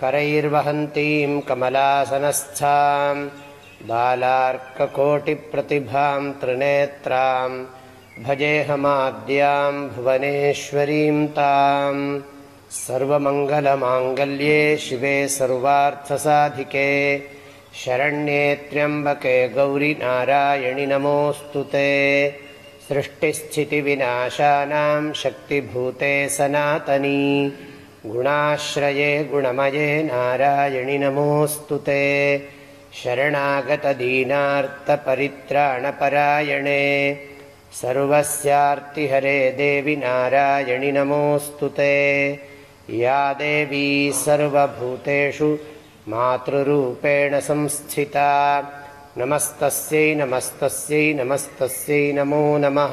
करैर्वहन्तीं कमलासनस्थां बालार्ककोटिप्रतिभां त्रिनेत्रां भजेऽहमाद्यां भुवनेश्वरीं ताम्। सर्वमङ्गलमाङ्गल्ये शिवे सर्वार्थसाधिके शरण्ये त्र्यम्बके गौरिनारायणि नमोऽस्तु ते। सृष्टिस्थितिविनाशानां शक्तिभूते सनातनी गुणाश्रये गुणमये नारायणि नमोऽस्तु ते। शरणागतदीनार्तपरित्राणपरायणे सर्वस्यार्तिहरे देवि नारायणि नमोऽस्तु ते। या देवी सर्वभूतेषु मातृरूपेण संस्थिता। नमस्तस्यै नमस्तस्यै नमस्तस्यै नमो नमः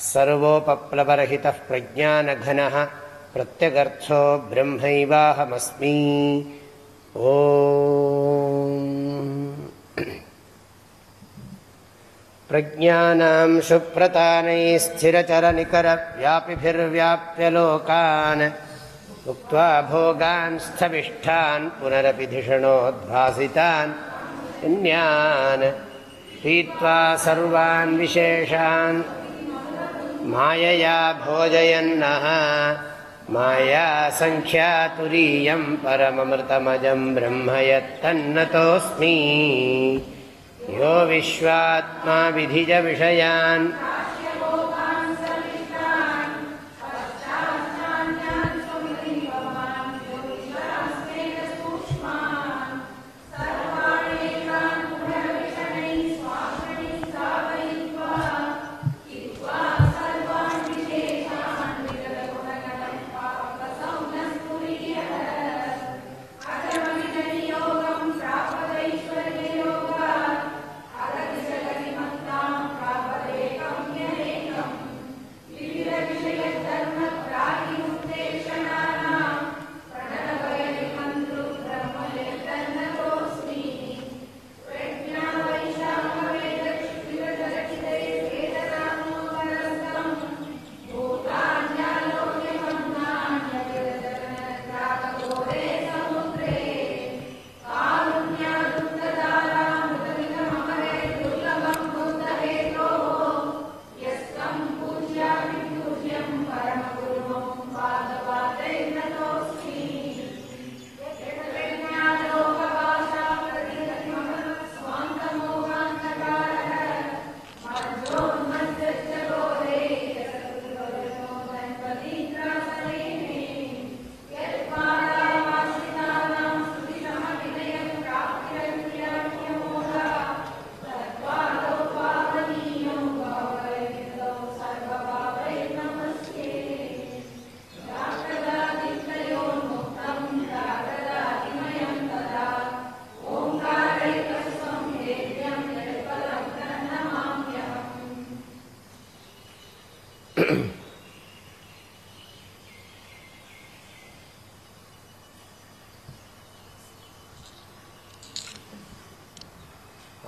सर्वोपप्लवरहितः प्रज्ञानघनः प्रत्यगर्थो ब्रह्मैवाहमस्मि। ओ प्रज्ञानां सुप्रतानैः स्थिरचरनिकरव्यापिभिर्व्याप्य लोकान् उक्त्वा भोगान् स्थविष्ठान् पुनरपि धिषणोद्भासितान् अन्यान् पीत्वा सर्वान् विशेषान् मायया भोजयन्नः। माया सङ्ख्यातुरीयं परममृतमजं ब्रह्म यत्तन्नतोऽस्मि। यो विश्वात्मा विधिजविषयान्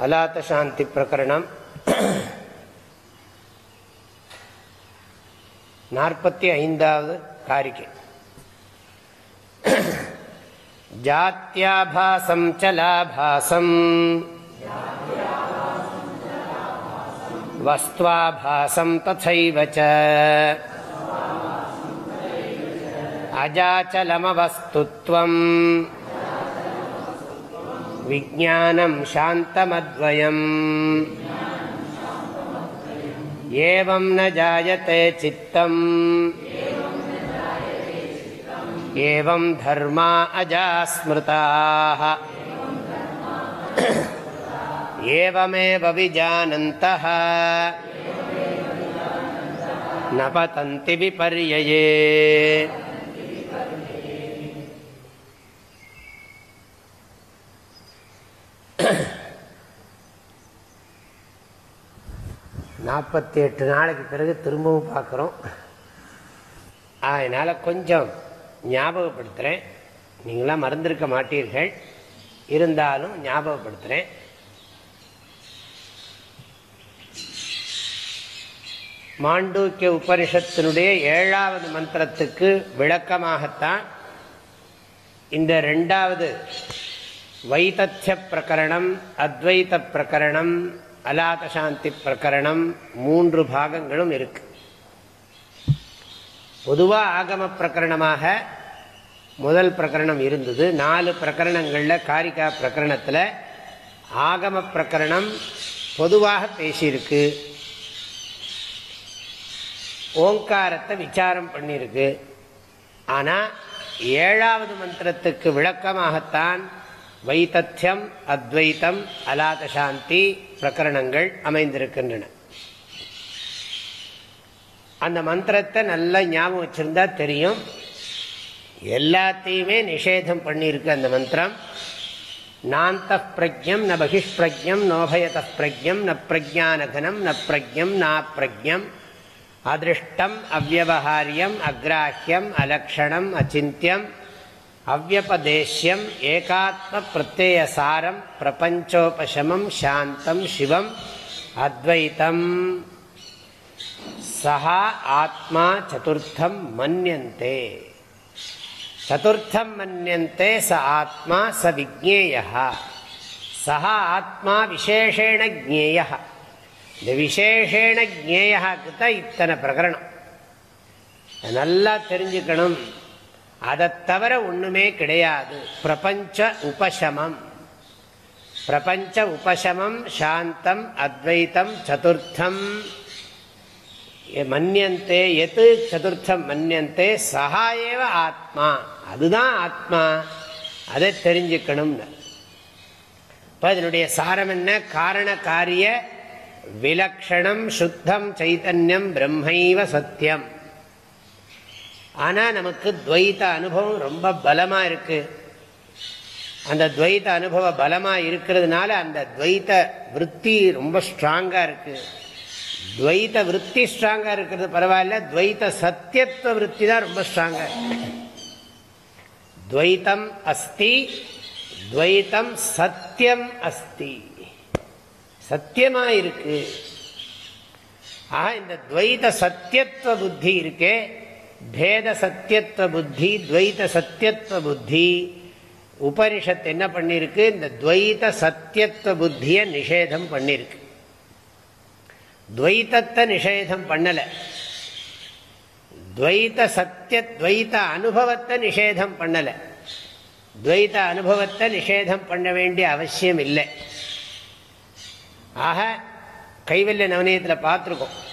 अलातशान्ति प्रकरणम् नार्पति ऐन्दावद् कारिके जात्याभासं च लाभासम् वस्त्वाभासं तथैव च अजाचलमवस्तुत्वम् विज्ञानं शान्तमद्वयम् एवं न जायते चित्तम् एवं धर्मा अजास्मृताः एवमेव विजानन्तः न पतन्ति विपर्यये நாற்பத்தி எட்டு நாளைக்கு பிறகு திரும்பவும் பார்க்குறோம். அதனால் கொஞ்சம் ஞாபகப்படுத்துகிறேன் நீங்களாம் மறந்திருக்க மாட்டீர்கள். இருந்தாலும் ஞாபகப்படுத்துகிறேன் மாண்டூக்கிய உபனிஷத்தினுடைய ஏழாவது மந்திரத்துக்கு விளக்கமாகத்தான் இந்த ரெண்டாவது வைத்திய பிரகரணம் அத்வைத பிரகரணம் அலாதசாந்தி பிரகரணம் மூன்று பாகங்களும் இருக்கு. பொதுவாக ஆகம பிரகரணமாக முதல் பிரகரணம் இருந்தது. நாலு பிரகரணங்களில் காரிகா பிரகரணத்தில் ஆகம பிரகரணம் பொதுவாக பேசியிருக்கு. ஓங்காரத்தை விசாரம் பண்ணியிருக்கு. ஆனால் ஏழாவது மந்திரத்துக்கு விளக்கமாகத்தான் வைத்தத்தியம் அத்வைத்தம் அலாதசாந்தி பிரகரணங்கள் அமைந்திருக்கின்றன. அந்த மந்திரத்தை நல்லா ஞாபகம் வச்சுருந்தா தெரியும். எல்லாத்தையுமே நிஷேதம் பண்ணியிருக்கு அந்த மந்திரம். நாந்த பிரஜம் ந பகிஷ்பிரஜம் நோபயத பிரஜம் ந பிரஜானகனம் ந பிரஜம் நா பிரஜம் அதிருஷ்டம் அவ்வகாரியம் அக்ராஹியம் அலக்ஷணம் அச்சிந்தியம். அவ்வபதேஷ்யம் ஏகாத்ம பிரத்யசாரம் பிரபஞ்சோபசமம் சாந்தம் சிவம் அத்வைத்தம். சஹா ஆத்மா சதுர்த்தம் மன்யந்தே. சதுர்த்தம் மன்யந்தே ச ஆத்மா ச விஜேய சஹா ஆத்மா விசேஷேண ஜேய இந்த விசேஷேண ஜேயாக்கு தான் இத்தனை பிரகரணம். நல்லா தெரிஞ்சுக்கணும். அதை தவிர ஒண்ணுமே கிடையாது. பிரபஞ்ச உபசமம். பிரபஞ்ச உபசமம் சாந்தம் அத்வைத்தம் சதுர்த்தம். மன்னியந்தே எது சதுர்த்தம் மன்னியந்தே சகா ஏவ ஆத்மா. அதுதான் ஆத்மா. அதை தெரிஞ்சுக்கணும்னு. இப்போ இதனுடைய சாரம் என்ன? காரண காரிய விலக்ஷணம் சுத்தம் சைத்தன்யம் பிரம்மைவ சத்தியம். ஆனா நமக்கு துவைத்த அனுபவம் ரொம்ப பலமா இருக்கு. அந்த துவைத்த அனுபவ பலமா இருக்கிறதுனால அந்த துவைத்த விற்பி ரொம்ப ஸ்ட்ராங்கா இருக்கு. துவைத்த விற்பி ஸ்ட்ராங்கா இருக்கிறது பரவாயில்ல. துவைத்த சத்தியத்துவ விற்பி தான் ரொம்ப ஸ்ட்ராங்கா துவைத்தம் அஸ்தி துவைத்தம் சத்தியம் அஸ்தி. சத்தியமா இருக்கு. ஆக இந்த துவைத சத்தியத்துவ புத்தி இருக்கே. பேத சத்தியத்துவ புத்தி துவைத சத்தியத்துவ புத்தி. உபனிஷத் என்ன பண்ணிருக்கு? இந்த துவைத சத்தியத்துவ புத்தியை நிஷேதம் பண்ணிருக்கு. துவைத்தத்தை நிஷேதம் பண்ணல. துவைத சத்திய துவைத அனுபவத்தை நிஷேதம் பண்ணல. துவைத அனுபவத்தை நிஷேதம் பண்ண வேண்டிய அவசியம் இல்லை. ஆக கைவல்ய நவனியத்தில் பார்த்துருக்கோம்.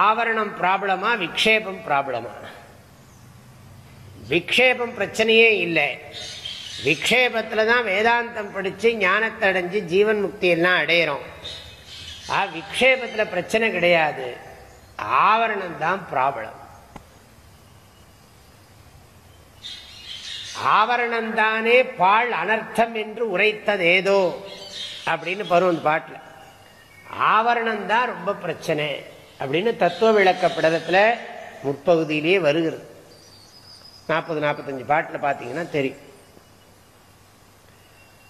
ஆவரணம் ப்ராப்ளமா விக்ஷேபம் ப்ராப்ளமா விக்ஷேபம் பிரச்சனையே இல்லை. விக்ஷேபத்தில் தான் வேதாந்தம் படித்து ஞானத்தை அடைஞ்சு ஜீவன் முக்தி எல்லாம் அடையிறோம். ஆ விக்ஷேபத்தில் பிரச்சனை கிடையாது. ஆவரணம் தான் ப்ராப்ளம் ஆவரணம் தானே பால் அனர்த்தம் என்று உரைத்தது ஏதோ அப்படின்னு பருவம் அந்த பாட்டில். ஆவரணம் தான் ரொம்ப பிரச்சனை. அப்படின்னு தத்துவ விளக்கப்படத்தில் முற்பகுதியிலேயே வருகிறது. நாற்பது நாற்பத்தஞ்சு பாட்டில் பார்த்தீங்கன்னா தெரியும்.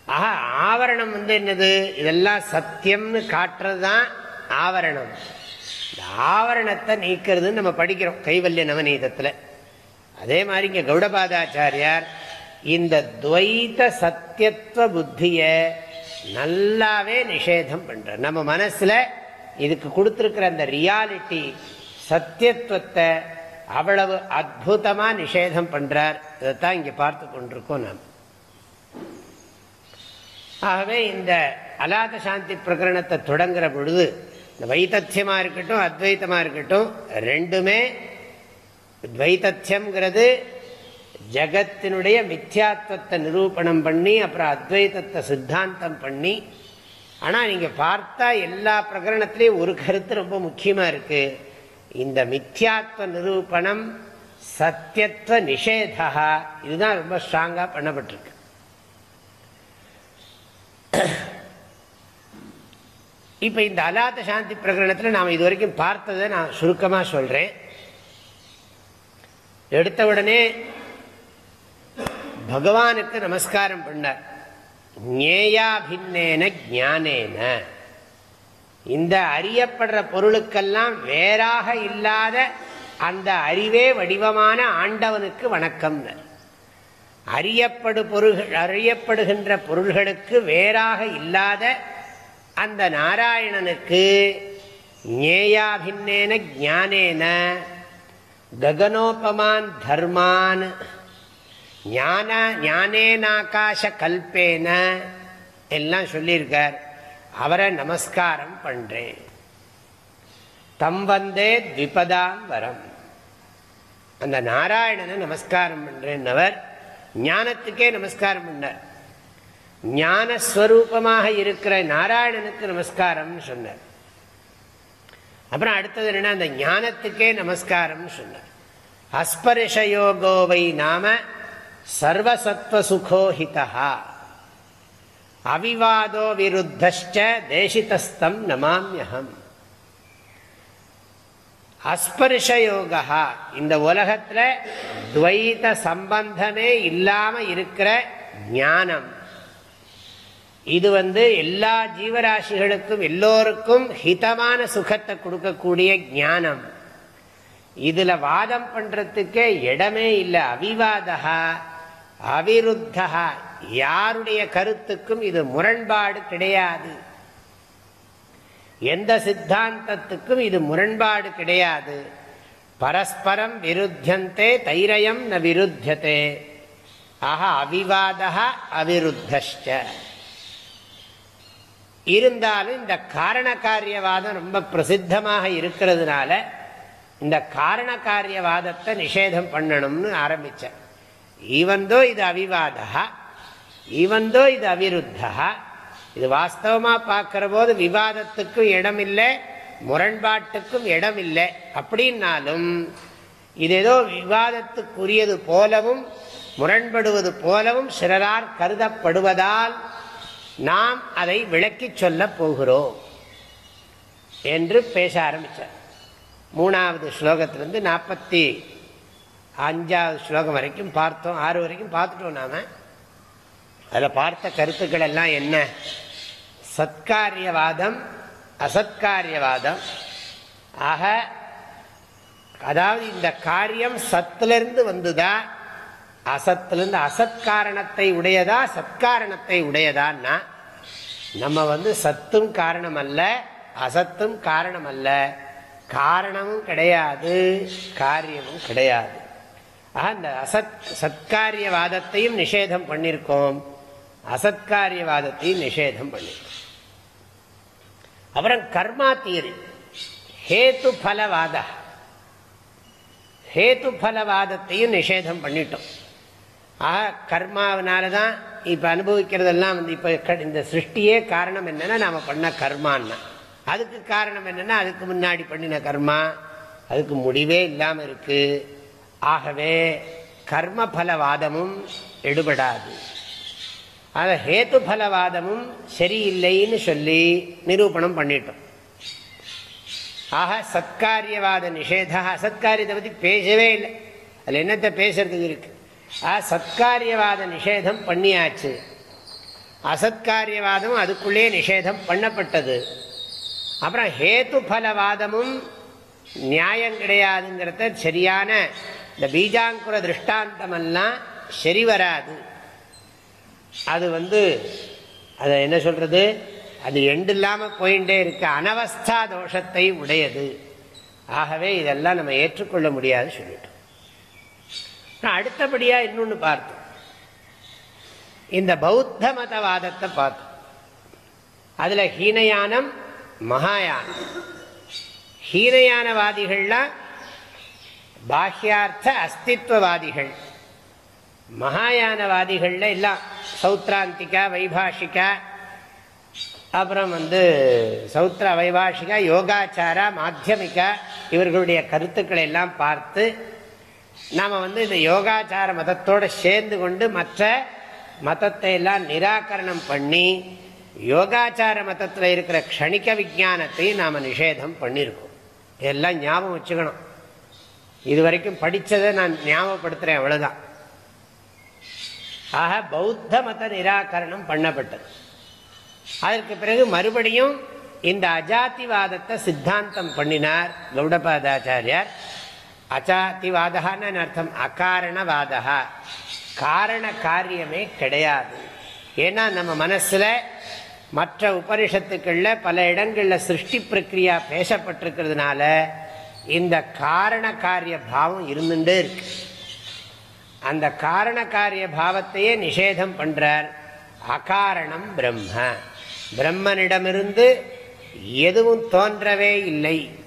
ஆஹா ஆவரணம் வந்து என்னது? இதெல்லாம் சத்தியம்னு காட்டுறது தான் ஆவரணம். இந்த ஆவரணத்தை நீக்கிறதுன்னு நம்ம படிக்கிறோம் கைவல்ய நவநீதத்தில். அதே மாதிரி இங்கே கௌடபாதாச்சாரியார் இந்த துவைத்த சத்தியத்துவ புத்தியை நல்லாவே நிஷேதம் பண்ற நம்ம மனசில் இதுக்கு கொடுத்துருக்கிற அந்த ரியாலிட்டி சத்தியத்துவத்தை அவ்வளவு அற்புதமா நிஷேதம் பண்றார். இதைத்தான் இங்க பார்த்து கொண்டிருக்கோம் நாம். ஆகவே இந்த அலாத சாந்தி பிரகரணத்தை தொடங்குற பொழுது இந்த வைத்தத்தியமா இருக்கட்டும் அத்வைத்தமா இருக்கட்டும் ரெண்டுமே துவைத்தத்தியம்ங்கிறது ஜகத்தினுடைய மித்யாத்வத்தை நிரூபணம் பண்ணி அப்புறம் அத்வைத்தத்தை சித்தாந்தம் பண்ணி ஆனால் நீங்கள் பார்த்தா எல்லா பிரகரணத்திலையும் ஒரு கருத்து ரொம்ப முக்கியமாக இருக்கு. இந்த மித்யாத்வ நிரூபணம் சத்தியத்துவ நிஷேதா. இதுதான் ரொம்ப ஸ்ட்ராங்காக பண்ணப்பட்டிருக்கு. இப்போ இந்த அலாத சாந்தி பிரகரணத்தில் நாம் இது வரைக்கும் பார்த்ததை நான் சுருக்கமாக சொல்கிறேன் எடுத்த உடனே பகவானுக்கு நமஸ்காரம் பண்ணார். ஞேயாபின்னேன ஜானேன இந்த அறியப்படுற பொருளுக்கெல்லாம் வேறாக இல்லாத அந்த அறிவே வடிவமான ஆண்டவனுக்கு வணக்கம் அறியப்படு பொருள்கள் அறியப்படுகின்ற பொருள்களுக்கு வேறாக இல்லாத அந்த நாராயணனுக்கு ஞேயாபின்னேன ஜானேன ககனோபமான் தர்மான். ஞான ஞானேனாகாச கல்பேன எல்லாம் சொல்லியிருக்கார். அவரை நமஸ்காரம் பண்றேன். தம் வந்தே த்விபதாம் வரம். அந்த நாராயணனை நமஸ்காரம் பண்றேன்னவர் ஞானத்துக்கே நமஸ்காரம் பண்ணார். ஞானஸ்வரூபமாக இருக்கிற நாராயணனுக்கு நமஸ்காரம்னு சொன்னார். அப்புறம் அடுத்தது என்னன்னா அந்த ஞானத்துக்கே நமஸ்காரம்னு சொன்னார். அஸ்பரிஷயோகோவை நாம சர்வசத்வசுகோஹிதா அவிவாதோ விருத்தச்ச தேசிதஸ்தம் நமாமியகம் அஸ்பர்ஷயோகா இந்த உலகத்தில் துவைத சம்பந்தமே இல்லாம இருக்கிற ஞானம். இது வந்து எல்லா ஜீவராசிகளுக்கும் எல்லோருக்கும் ஹிதமான சுகத்தை கொடுக்கக்கூடிய ஞானம். இதுல வாதம் பண்றதுக்கே இடமே இல்லை. அவிவாதா அவிருத்தா யாருடைய கருத்துக்கும் இது முரண்பாடு கிடையாது. எந்த சித்தாந்தத்துக்கும் இது முரண்பாடு கிடையாது. பரஸ்பரம் விருத்தியந்தே தைரயம் ந விருத்தியதே. ஆக அவிவாதா அவிருத்த இருந்தாலும் இந்த காரண காரியவாதம் ரொம்ப பிரசித்தமாக இருக்கிறதுனால இந்த காரண காரியவாதத்தை நிஷேதம் பண்ணணும்னு ஆரம்பித்தேன் ஈவந்தோ இது அவிவாதா ஈவந்தோ இது அவிருத்தா இது வாஸ்தவமாக பார்க்குற போது விவாதத்துக்கும் இடமில்லை முரண்பாட்டுக்கும் இடமில்லை. அப்படின்னாலும் இது ஏதோ விவாதத்துக்குரியது போலவும் முரண்படுவது போலவும் சிறரார் கருதப்படுவதால் நாம் அதை விளக்கி சொல்ல போகிறோம் என்று பேச ஆரம்பித்தார் மூணாவது ஸ்லோகத்திலிருந்து நாற்பத்தி அஞ்சாவது ஸ்லோகம் வரைக்கும் பார்த்தோம். ஆறு வரைக்கும் பார்த்துட்டோம் நாம. அதில் பார்த்த கருத்துக்கள் எல்லாம் என்ன? சத்காரியவாதம் அசத்காரியவாதம். ஆக அதாவது இந்த காரியம் சத்திலிருந்து வந்துதா? அசத்திலிருந்து அசத்காரணத்தை உடையதா? சத்காரணத்தை உடையதான்னா நம்ம வந்து சத்தும் காரணம் அல்ல அசத்தும் காரணம் அல்ல காரணமும் கிடையாது காரியமும் கிடையாது. அந்த அசத் சத்காரியவாதத்தையும் நிஷேதம் பண்ணியிருக்கோம் அசத்காரியவாதத்தையும் நிஷேதம் பண்ணியிருக்கோம் அப்புறம் கர்மா தீரி ஹேத்து பலவாத ஹேத்து பலவாதத்தையும் நிஷேதம் பண்ணிட்டோம். ஆக கர்மாவனால தான் இப்போ அனுபவிக்கிறதெல்லாம் வந்து இப்போ இந்த சிருஷ்டியே காரணம் என்னன்னா நாம் பண்ண கர்மான்னா. அதுக்கு காரணம் என்னன்னா அதுக்கு முன்னாடி பண்ணின கர்மா அதுக்கு முடிவே இல்லாமல் இருக்கு. ஆகவே கர்ம பலவாதமும் எடுபடாது. ஆக ஹேத்து பலவாதமும் சரியில்லைன்னு சொல்லி நிரூபணம் பண்ணிட்டோம். ஆக சத்காரியவாத நிஷேதா அசத்காரியத்தை பற்றி பேசவே இல்லை. அதில் என்னத்தை பேசுறதுக்கு இருக்கு? சத்காரியவாத நிஷேதம் பண்ணியாச்சு. அசத்காரியவாதம் அதுக்குள்ளே நிஷேதம் பண்ணப்பட்டது. அப்புறம் ஹேத்து பலவாதமும் நியாயம் கிடையாதுங்கிறத சரியான இந்த பீஜாங்குர திருஷ்டாந்தமெல்லாம் சரி வராது. அது வந்து அதை என்ன சொல்கிறது அது எண்டு இல்லாமல் போயிட்டே இருக்க. அனவஸ்தா தோஷத்தை உடையது. ஆகவே இதெல்லாம் நம்ம ஏற்றுக்கொள்ள முடியாது சொல்லிட்டோம். அடுத்தபடியாக இன்னொன்று பார்த்தோம். இந்த பௌத்த மதவாதத்தை பார்த்தோம். அதில் ஹீனயானம் மகாயான ஹீனயானவாதிகள்லாம் பாஹ்யார்த்த அஸ்தித்வவாதிகள். மகாயானவாதிகள்ல எல்லாம் சௌத்ராந்திகா வைபாஷிகா அப்புறம் வந்து சௌத்ர வைபாஷிகா யோகாச்சாரா மாத்தியமிகா இவர்களுடைய கருத்துக்களை எல்லாம் பார்த்து நாம் வந்து இந்த யோகாச்சார மதத்தோடு சேர்ந்து கொண்டு மற்ற மதத்தை எல்லாம் நிராகரணம் பண்ணி யோகாச்சார மதத்தில் இருக்கிற க்ஷணிக விஜானத்தையும் நாம் நிஷேதம் பண்ணியிருக்கோம் எல்லாம் ஞாபகம் வச்சுக்கணும். இது வரைக்கும் படித்ததை நான் ஞாபகப்படுத்துகிறேன் அவ்வளோதான் ஆக பௌத்த மத நிராகரணம் பண்ணப்பட்டது. அதற்கு பிறகு மறுபடியும் இந்த அஜாத்திவாதத்தை சித்தாந்தம் பண்ணினார் கௌடபாதாச்சாரியார். அஜாத்திவாதான்னு அர்த்தம்? அகாரணவாதா காரண காரியமே கிடையாது. ஏன்னா நம்ம மனசில் மற்ற உபனிஷத்துக்களில் பல இடங்களில் சிருஷ்டி பிரக்ரியா பேசப்பட்டிருக்கிறதுனால இந்த காரண காரிய பாவம் இருந்துட்டே இருக்கு. அந்த காரண காரிய பாவத்தையே நிஷேதம் பண்ணுறார் அகாரணம் பிரம்ம. பிரம்மனிடமிருந்து எதுவும் தோன்றவே இல்லை.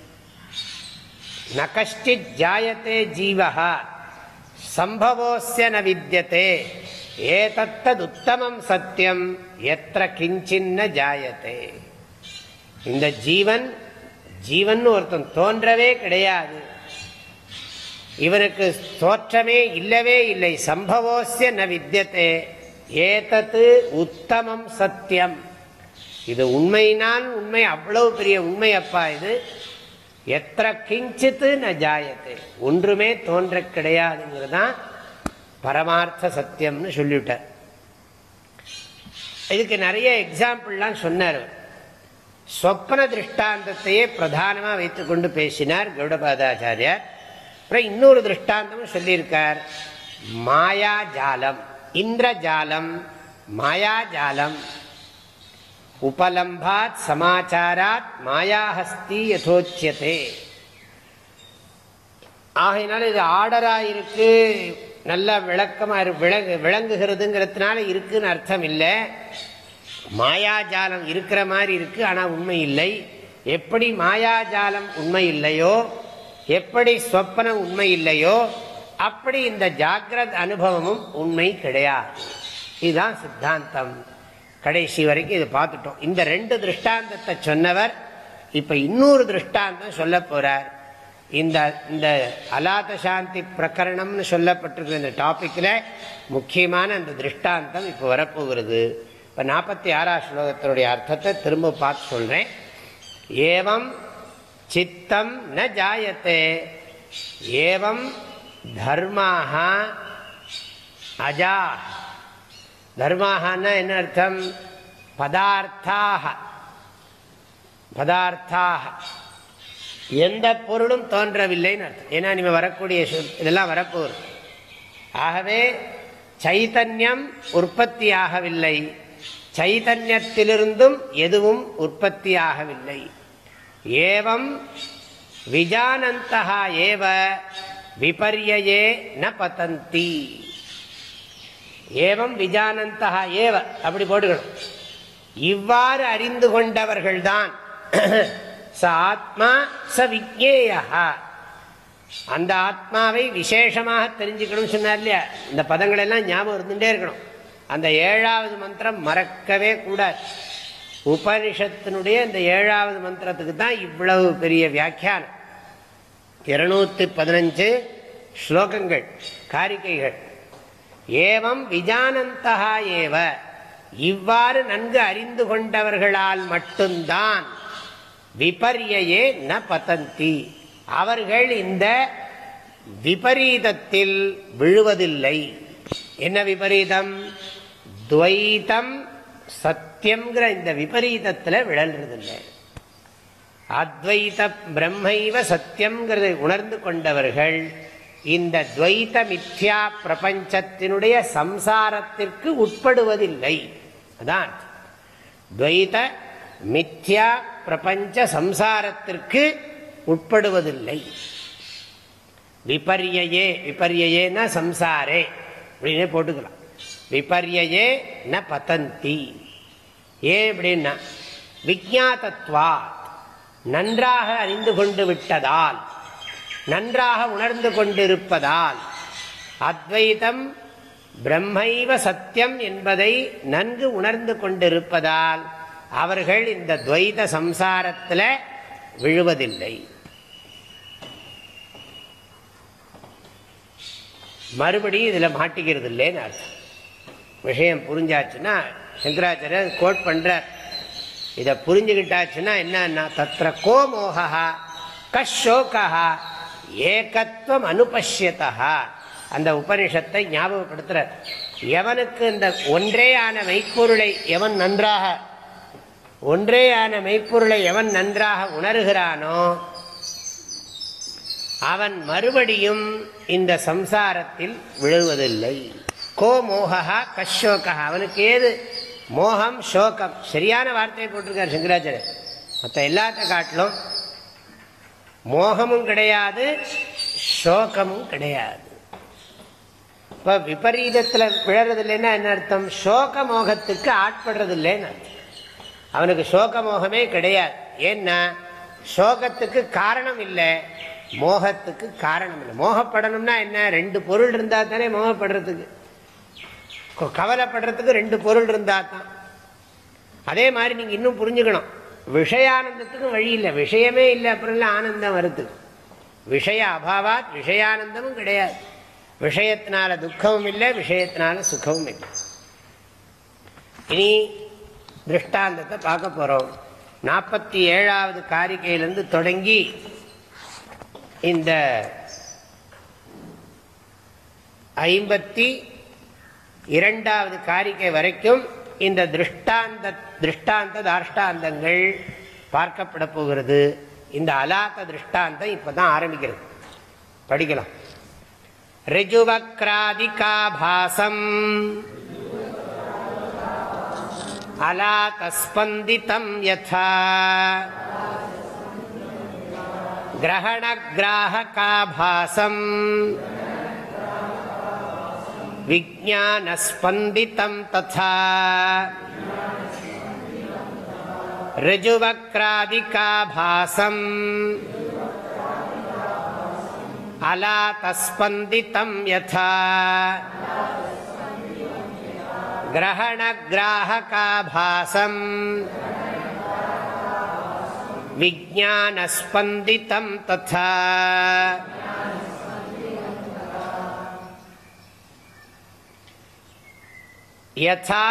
நகஷ்டித் ஜாயத்தே ஜீவகா சம்பவோசிய ந வித்தியதே ஏதத்ததுத்தமம் சத்தியம் எத்த கிஞ்சின்ன ஜாயத்தே. இந்த ஜீவன் ஜீவன் ஒருத்தன் தோன்றவே கிடையாது. இவனுக்கு தோற்றமே இல்லவே இல்லை சம்பவோசிய ந வித்தியத்தே ஏதத்து உத்தமம் சத்தியம். இது உண்மையினால் உண்மை அவ்வளவு பெரிய உண்மை அப்பா இது. எத்த கிஞ்சித்து ந ஜாயத்தை. ஒன்றுமே தோன்ற கிடையாதுங்கிறதான் பரமார்த்த சத்தியம்னு சொல்லிவிட்டார். இதுக்கு நிறைய எக்ஸாம்பிள்லாம் சொன்னார் சொப்ன திருஷ்டாந்தத்தையே பிரதானமாக வைத்துக்கொண்டு பேசினார் கௌடபாதாச்சாரியார். அப்புறம் இன்னொரு திருஷ்டாந்தமும் சொல்லியிருக்கார். மாயாஜாலம் இந்திரஜாலம் மாயாஜாலம். உபலம்பாத் சமாச்சாராத் மாயாஹஸ்தி யதோச்சியதே. ஆகையினால இது ஆர்டராக இருக்குது நல்லா விளக்கமாக விளங்கு விளங்குகிறதுங்கிறதுனால இருக்குன்னு அர்த்தம் இல்லை மாயாஜாலம் இருக்கிற மாதிரி இருக்கு ஆனால் உண்மை இல்லை. எப்படி மாயாஜாலம் உண்மை இல்லையோ எப்படி சொப்பனம் உண்மை இல்லையோ அப்படி இந்த ஜாகிரத் அனுபவமும் உண்மை கிடையாது. இதுதான் சித்தாந்தம். கடைசி வரைக்கும் இதை பார்த்துட்டோம். இந்த ரெண்டு திருஷ்டாந்தத்தை சொன்னவர் இப்போ இன்னொரு திருஷ்டாந்தம் சொல்ல போகிறார் இந்த இந்த அலாத சாந்தி பிரகரணம்னு சொல்லப்பட்டிருக்கிற இந்த டாப்பிக்கில் முக்கியமான அந்த திருஷ்டாந்தம் இப்போ வரப்போகிறது. இப்போ நாற்பத்தி ஆறாம் ஸ்லோகத்தினுடைய அர்த்தத்தை திரும்ப பார்த்து சொல்கிறேன் ஏவம் சித்தம் ந ஜாயத்தே. ஏவம் தர்மாக அஜா தர்மாகனா என்ன அர்த்தம்? பதார்த்தாக. பதார்த்தாக. எந்த பொருளும் தோன்றவில்லைன்னு அர்த்தம். ஏன்னா நீங்க வரக்கூடிய இதெல்லாம் வரப்போகுது. ஆகவே சைத்தன்யம் உற்பத்தி ஆகவில்லை. எதுவும் உற்பத்தி ஆகவில்லை. ஏவம் விஜானந்தகா ஏவ விபர்யே ந பதந்தி. ஏவம் விஜானந்தகா ஏவ அப்படி போட்டுக்கணும். இவ்வாறு அறிந்து கொண்டவர்கள்தான். ச ஆத்மா ச விஜேயா அந்த ஆத்மாவை விசேஷமாக தெரிஞ்சுக்கணும்னு சொன்னார் இல்லையா? இந்த பதங்கள் எல்லாம் ஞாபகம் இருந்துட்டே இருக்கணும். அந்த ஏழாவது மந்திரம் மறக்கவே கூடாது. உபனிஷத்தினுடைய இந்த ஏழாவது மந்திரத்துக்கு தான் இவ்வளவு பெரிய வியாக்கியானம். இருநூத்தி பதினஞ்சு ஸ்லோகங்கள் காரிக்கைகள் ஏவம் விஜானந்தகா ஏவ. இவ்வாறு நன்கு அறிந்து கொண்டவர்களால் மட்டும்தான் விபரியே ந பதந்தி. அவர்கள் இந்த விபரீதத்தில் விழுவதில்லை. என்ன விபரீதம்? துவைத்தம் சத்தியம்ங்கிற இந்த விபரீதத்தில் விழல்றதில்லை. அத்வைத பிரம்மைவ சத்தியம்ங்கிறதை உணர்ந்து கொண்டவர்கள் இந்த துவைத மித்யா பிரபஞ்சத்தினுடைய சம்சாரத்திற்கு உட்படுவதில்லை. அதான் துவைத மித்யா பிரபஞ்ச சம்சாரத்திற்கு உட்படுவதில்லை. விபர்யே விபரியேனா சம்சாரே அப்படின்னே போட்டுக்கலாம். விபர்யே ந பதந்தி. ஏன் அப்படின்னா விஜாதத்வா நன்றாக அறிந்து கொண்டு விட்டதால் நன்றாக உணர்ந்து கொண்டிருப்பதால் அத்வைதம் பிரம்மைவ சத்தியம் என்பதை நன்கு உணர்ந்து கொண்டிருப்பதால் அவர்கள் இந்த துவைத சம்சாரத்தில் விழுவதில்லை. மறுபடியும் இதில் மாட்டிக்கிறது இல்லைன்னு அர்த்தம். விஷயம் புரிஞ்சாச்சுன்னா சங்கராச்சாரியர் கோட் பண்ணுறார் இதை புரிஞ்சுக்கிட்டாச்சுன்னா என்னன்னா தத்திர கோ மோகா கஷோகா ஏகத்துவம் அனுபஷ்யதா அந்த உபனிஷத்தை ஞாபகப்படுத்துற எவனுக்கு இந்த ஒன்றேயான மெய்ப்பொருளை எவன் நன்றாக ஒன்றேயான மெய்ப்பொருளை எவன் நன்றாக உணர்கிறானோ அவன் மறுபடியும் இந்த சம்சாரத்தில் விழுவதில்லை. கோ மோகா கஷோகா அவனுக்கு ஏது? மோகம் சோகம் சரியான வார்த்தையை போட்டிருக்கார் சங்கராச்சாரியர் மற்ற எல்லாத்த காட்டிலும் மோகமும் கிடையாது சோகமும் கிடையாது. இப்போ விபரீதத்தில் விழறதில்லைன்னா என்ன அர்த்தம்? சோக மோகத்துக்கு ஆட்படுறதில்லைன்னு அர்த்தம். அவனுக்கு சோக மோகமே கிடையாது. ஏன்னா சோகத்துக்கு காரணம் இல்லை மோகத்துக்கு காரணம் இல்லை. மோகப்படணும்னா என்ன? ரெண்டு பொருள் இருந்தால் தானே மோகப்படுறதுக்கு. கவலைப்படுறதுக்கு ரெண்டு பொருள் இருந்தால் தான். அதே மாதிரி நீங்கள் இன்னும் புரிஞ்சுக்கணும். விஷயானந்தத்துக்கும் வழி இல்லை. விஷயமே இல்லை அப்புறம் இல்லை ஆனந்தம் வருது. விஷய அபாவாத் விஷயானந்தமும் கிடையாது. விஷயத்தினால துக்கமும் இல்லை விஷயத்தினால சுகமும் இல்லை. இனி திருஷ்டாந்தத்தை பார்க்க போகிறோம் நாற்பத்தி ஏழாவது காரிக்கையிலேருந்து தொடங்கி இந்த ஐம்பத்தி இரண்டாவது காரிக்கை வரைக்கும் இந்த திருஷ்டாந்த திருஷ்டாந்த தாஷ்டாந்தங்கள் பார்க்கப்பட போகிறது. இந்த அலாத்த திருஷ்டாந்தம் இப்போ தான் ஆரம்பிக்கிறது. படிக்கலாம். ரிஜுவக்ராதிகாபாசம். अलाकस्पन्दितं यथा ग्रहणग्राहकाभासम् विज्ञानस्पन्दितं तथा ऋजुवक्रादिकाभासम् अलाकस्पन्दितं यथा கிரகணகிராகாபாசம் விஜானஸ்பந்திதம் ததா. யதா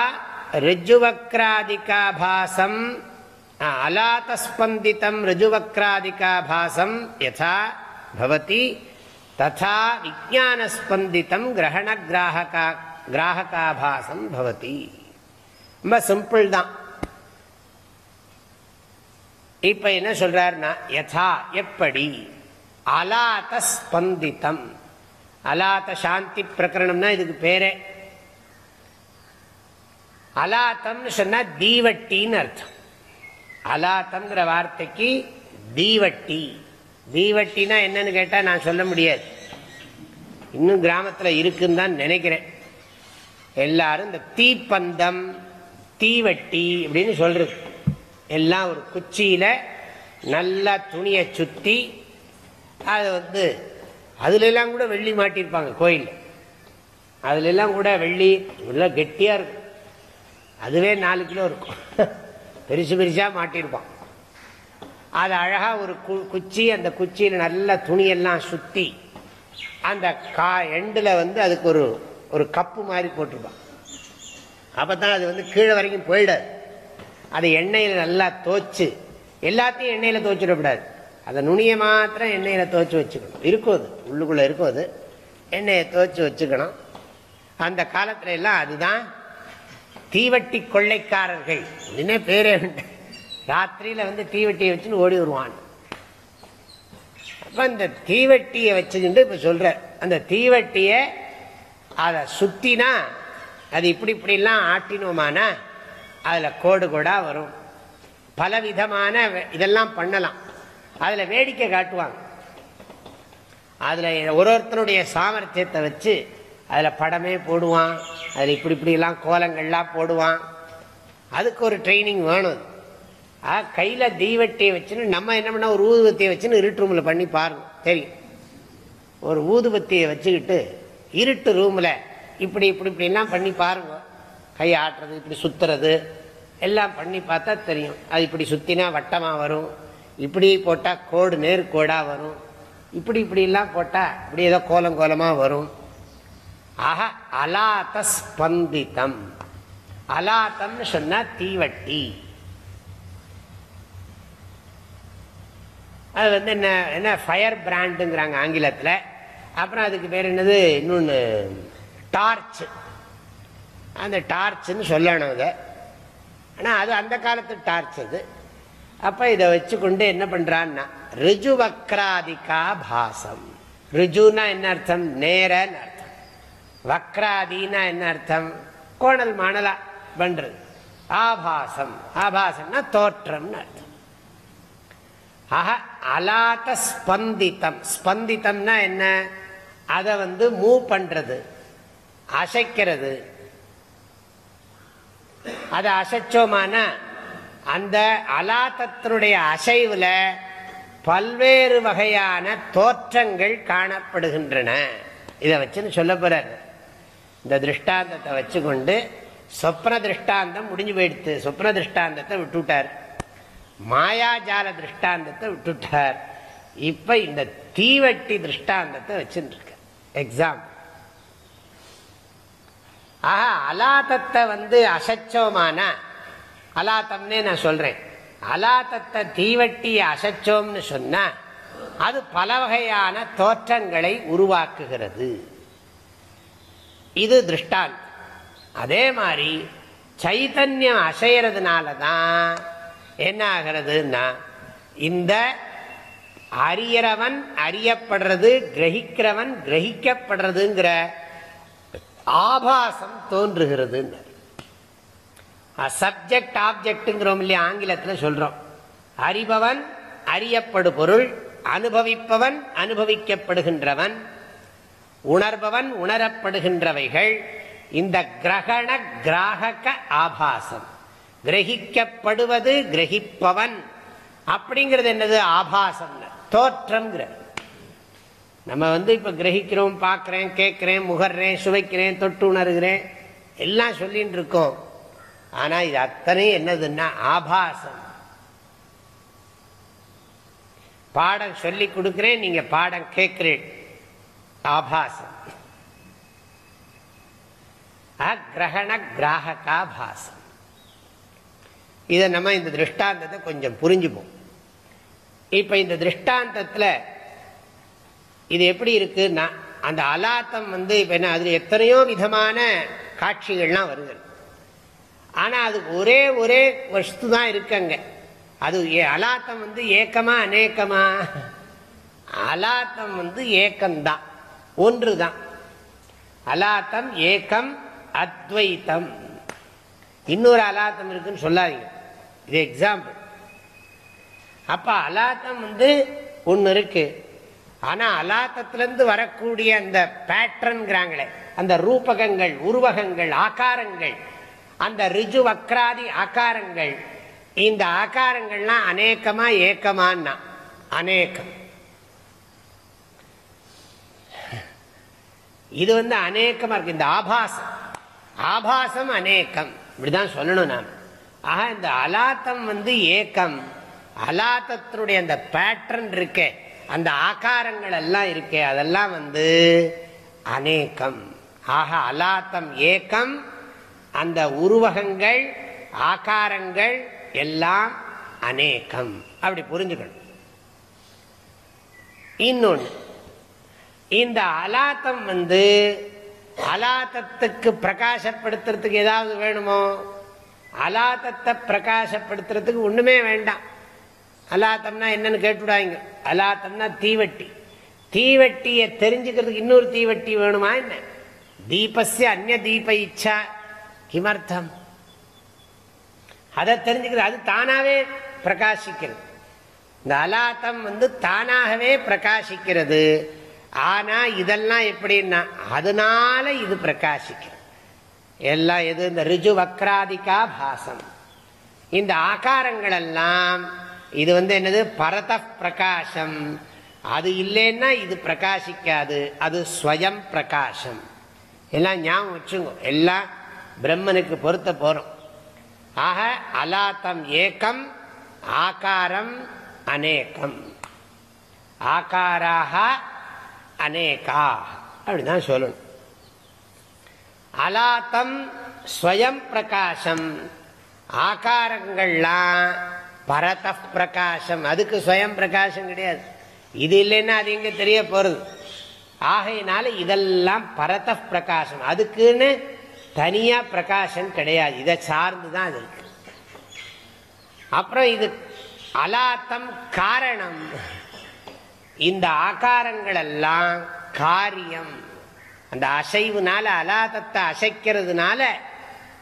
ரிஜுவக்ராதிகாபாசம் அலாத்தஸ்பந்திதம் ரிஜுவக்ராதிகாபாசம் யதா பவதி ததா விஜானஸ்பந்திதம் கிரகணகிராகா கிராககாபாசம் பவதி. ரொம்ப சிம்பிள் தான். இப்ப என்ன சொல்றாருன்னா யதா எப்படி? அலாத்த ஸ்பந்தித்தம் அலாத்த சாந்தி பிரகரணம்னா இதுக்கு பேரே. அலாத்தம்னு சொன்னா தீவட்டின்னு அர்த்தம். அலாத்தம்ங்கிற வார்த்தைக்கு தீவட்டி. தீவட்டினா என்னன்னு கேட்டா நான் சொல்ல முடியாது. இன்னும் கிராமத்தில் இருக்குன்னு தான் நினைக்கிறேன். எல்லாரும் இந்த தீப்பந்தம் தீவட்டி அப்படின்னு சொல்றது. எல்லாம் ஒரு குச்சியில நல்லா துணியை சுத்தி அது வந்து அதுல எல்லாம் கூட வெள்ளி மாட்டியிருப்பாங்க கோயில் அதுல எல்லாம் கூட வெள்ளி கெட்டியா இருக்கும். அதுவே நாலு கிலோ இருக்கும். பெருசு பெருசாக மாட்டியிருப்பான். அது அழகாக ஒரு கு குச்சி அந்த குச்சியில் நல்ல துணியெல்லாம் சுற்றி அந்த கா எண்டில் வந்து அதுக்கு ஒரு ஒரு கப்பு மாதிரி போட்டிருப்பான். அப்போ தான் அது வந்து கீழே வரைக்கும் போயிடாது. அதை எண்ணெயில் நல்லா தோச்சு எல்லாத்தையும் எண்ணெயில் துவச்சிடக்கூடாது அந்த நுனியை மாத்திரம் எண்ணெயில் துவச்சி வச்சுக்கணும். இருக்கும் அது உள்ளுக்குள்ளே இருக்கும் அது. எண்ணெயை துவச்சி வச்சுக்கணும். அந்த காலத்துல எல்லாம் அதுதான் தீவட்டி கொள்ளைக்காரர்கள். இன்னே பேரே ராத்திரியில் வந்து தீவட்டியை வச்சுன்னு ஓடி வருவான். அப்போ அந்த தீவட்டியை வச்சுக்கிட்டு இப்போ சொல்கிற அந்த தீவட்டியை அதை சுத்தினா அது இப்படி இப்படிலாம் ஆட்டினோமானா அதில் கோடு கோடா வரும். பல விதமான இதெல்லாம் பண்ணலாம். அதில் வேடிக்கை காட்டுவாங்க. அதில் ஒரு ஒருத்தனுடைய சாமர்த்தியத்தை வச்சு அதில் படமே போடுவான். அதில் இப்படி இப்படிலாம் கோலங்கள்லாம் போடுவான். அதுக்கு ஒரு ட்ரைனிங் வேணும். ஆ கையில் தீவட்டியை வச்சுன்னு நம்ம என்ன பண்ண ஒரு ஊதுபத்தியை வச்சுன்னு இருட்டு ரூமில் பண்ணி பாருங்க. தெரியும். ஒரு ஊதுபத்தியை வச்சுக்கிட்டு இருட்டு ரூமில் இப்படி இப்படி இப்படிலாம் பண்ணி பாருங்க. கை ஆட்டுறது இப்படி சுற்றுறது எல்லாம் பண்ணி பார்த்தா தெரியும். அது இப்படி சுற்றினா வட்டமாக வரும். இப்படி போட்டால் கோடு நேர் கோடாக வரும். இப்படி இப்படிலாம் போட்டால் இப்படி ஏதோ கோலம் கோலமாக வரும். ஆக அலாத்த ஸ்பந்தித்தம் அலாத்தம்னு சொன்னால் தீவட்டி. அது வந்து என்ன என்ன ஃபயர் பிராண்டுங்கிறாங்க ஆங்கிலத்தில். அப்புறம் அதுக்கு பேர் என்னது? இன்னொன்று டார்ச் அந்த டார்ச்னு சொல்லணும் அதை. ஆனால் அது அந்த காலத்து டார்ச் அது. அப்போ இதை வச்சுக்கொண்டு என்ன பண்ணுறான்னா ரிஜு வக்ராதிகா பாசம். ரிஜுனா என்ன அர்த்தம்? நேரன்னு அர்த்தம். வக்ராதினா என்ன அர்த்தம்? கோணல் மாணலா பண்றது ஆபாசம். ஆபாசம்னா தோற்றம்னு அர்த்தம். ஆக அலாத்த ஸ்பந்தித்தம் ஸ்பந்தித்தம்னா என்ன? அதை வந்து மூவ் பண்றது அசைக்கிறது. அதை அசைச்சோமான அந்த அலாத்தத்தினுடைய அசைவுல பல்வேறு வகையான தோற்றங்கள் காணப்படுகின்றன. இதை வச்சுன்னு சொல்ல போறார். இந்த திருஷ்டாந்தத்தை வச்சுக்கொண்டு சொப்ன திருஷ்டாந்தம் முடிஞ்சு போயிடுத்து. சொப்ன திருஷ்டாந்தத்தை விட்டுவிட்டார் மாயாஜால திருஷ்டாந்தத்தை விட்டுட்டார். இப்ப இந்த தீவட்டி திருஷ்டாந்தத்தை வச்சுருக்க எக்ஸாம் ஆஹா அலாத்தத்தை வந்து அசச்சோமான? அலாத்தம்னே நான் சொல்றேன். அலாத்தத்தை தீவட்டி அசச்சோம்னு சொன்னா அது பல வகையான தோற்றங்களை உருவாக்குகிறது. இது திருஷ்டாந்த் அதே மாதிரி சைத்தன்யம் அசைகிறதுனால தான் என்ன ஆகிறதுன்னா இந்த அறியறவன் அறியப்படுறது கிரகிக்கிறவன் கிரகிக்கப்படுறதுங்கிற ஆபாசம் தோன்றுகிறது சப்ஜெக்ட் ஆப்ஜெக்ட்ங்கிறோம் இல்லையா ஆங்கிலத்தில் சொல்றோம். அறிபவன் அறியப்படு பொருள் அனுபவிப்பவன் அனுபவிக்கப்படுகின்றவன் உணர்பவன் உணரப்படுகின்றவைகள் இந்த கிரகண கிராகக ஆபாசம். கிரகிக்கப்படுவது கிரகிப்பவன். அப்படிங்கிறது என்னது? ஆபாசம். தோற்றம் நம்ம வந்து இப்ப கிரகிக்கிறோம் பார்க்குறேன் கேட்கிறேன் முகர்றேன் சுவைக்கிறேன் தொட்டு உணர்கிறேன் எல்லாம் சொல்லிட்டு இருக்கோம். ஆனா இது அத்தனை என்னதுன்னா ஆபாசம். பாடம் சொல்லி கொடுக்கிறேன் நீங்க பாடம் கேட்கிறேன். ஆபாசம். அக்கிரகண கிராகாபாசம் இதை நம்ம இந்த திருஷ்டாந்தத்தை கொஞ்சம் புரிஞ்சுப்போம். இப்ப இந்த திருஷ்டாந்தத்தில் இது எப்படி இருக்குன்னா அந்த அலாத்தம் வந்து இப்ப என்ன அதுல எத்தனையோ விதமான காட்சிகள்லாம் வருது. ஆனா அது ஒரே ஒரே வஸ்து தான் இருக்குங்க அது அலாத்தம் வந்து ஏக்கமா அநேக்கமா? அலாத்தம் வந்து ஏக்கம்தான். ஒன்று தான் அலாத்தம் ஏக்கம் அத்வைத்தம். இன்னொரு அலாத்தம் இருக்குன்னு சொல்லாதீங்க. இது எக்ஸாம்பிள் அப்ப அலாத்தம் வந்து ஒன்று இருக்கு. ஆனா அலாத்தத்திலிருந்து வரக்கூடிய அந்த பேட்டர்ன்கிறாங்களே அந்த ரூபகங்கள் உருவகங்கள் ஆக்காரங்கள் அந்த ரிஜு வக்ராதி ஆக்காரங்கள் இந்த ஆக்காரங்கள்லாம் அநேக்கமா ஏக்கமான்னா அநேக்கம் இது வந்து அநேக்கமா இருக்கு. இந்த ஆபாசம் ஆபாசம் அநேக்கம் இப்படிதான் சொல்லணும் நாம். ஆக இந்த அலாத்தம் வந்து ஏக்கம் அலாத்தத்தினுடைய அந்த பேட்டர்ன் இருக்கே அந்த ஆகாரங்கள் எல்லாம் இருக்கே அதெல்லாம் வந்து அநேக்கம் ஆக அலாத்தம் ஏக்கம் அந்த உருவகங்கள் ஆகாரங்கள் எல்லாம் அநேகம். அப்படி புரிஞ்சுக்கணும். இன்னொன்று இந்த அலாத்தம் வந்து அலாத்தத்துக்கு பிரகாசப்படுத்துறதுக்கு ஏதாவது வேணுமோ? அலாத்தத்தை பிரகாசப்படுத்துறதுக்கு ஒண்ணுமே வேண்டாம். அலாத்தம்னா என்னன்னு கேட்டுவிடாங்க அலாத்தம்னா தீவட்டி. தீவட்டியை தெரிஞ்சுக்கிறதுக்கு இன்னொரு தீவட்டி வேணுமா என்ன? தீபஸ்ய அந்நிய தீப இச்சா. கிமர்த்தம். அதை தெரிஞ்சுக்கிறது அது தானாகவே பிரகாசிக்கிறது. இந்த அலாத்தம் வந்து தானாகவே பிரகாசிக்கிறது. ஆனா இதெல்லாம் எப்படின்னா அதனால இது பிரகாசிக்கிறது. எல்லாம் எது? இந்த ரிஜு வக்ராதிகா பாசம். இந்த ஆகாரங்கள் எல்லாம் இது வந்து என்னது? பரத பிரகாசம் அது இல்லைன்னா இது பிரகாசிக்காது. அது ஸ்வயம் பிரகாசம். எல்லாம் ஞாபகம் வச்சுங்க. எல்லாம் பிரம்மனுக்கு பொருத்த போறோம். ஆக அலாத்தம் ஏக்கம் ஆகாரம் அநேகம் ஆகாராக அநேகா. அப்படிதான் சொல்லணும். அலாத்தம் ஸ்வயம் பிரகாசம். ஆகாரங்கள்லாம் பரத பிரகாசம். அதுக்கு ஸ்வயம் பிரகாசம் கிடையாது. இது இல்லைன்னா அது எங்க தெரிய போறது? ஆகையினால இதெல்லாம் பரத பிரகாசம். அதுக்குன்னு தனியா பிரகாசம் கிடையாது. இதை சார்ந்து தான் அது இருக்கு. அப்புறம் இது அலாத்தம் காரணம். இந்த ஆகாரங்கள் எல்லாம் காரியம். அந்த அசைவுனால அலாதத்தை அசைக்கிறதுனால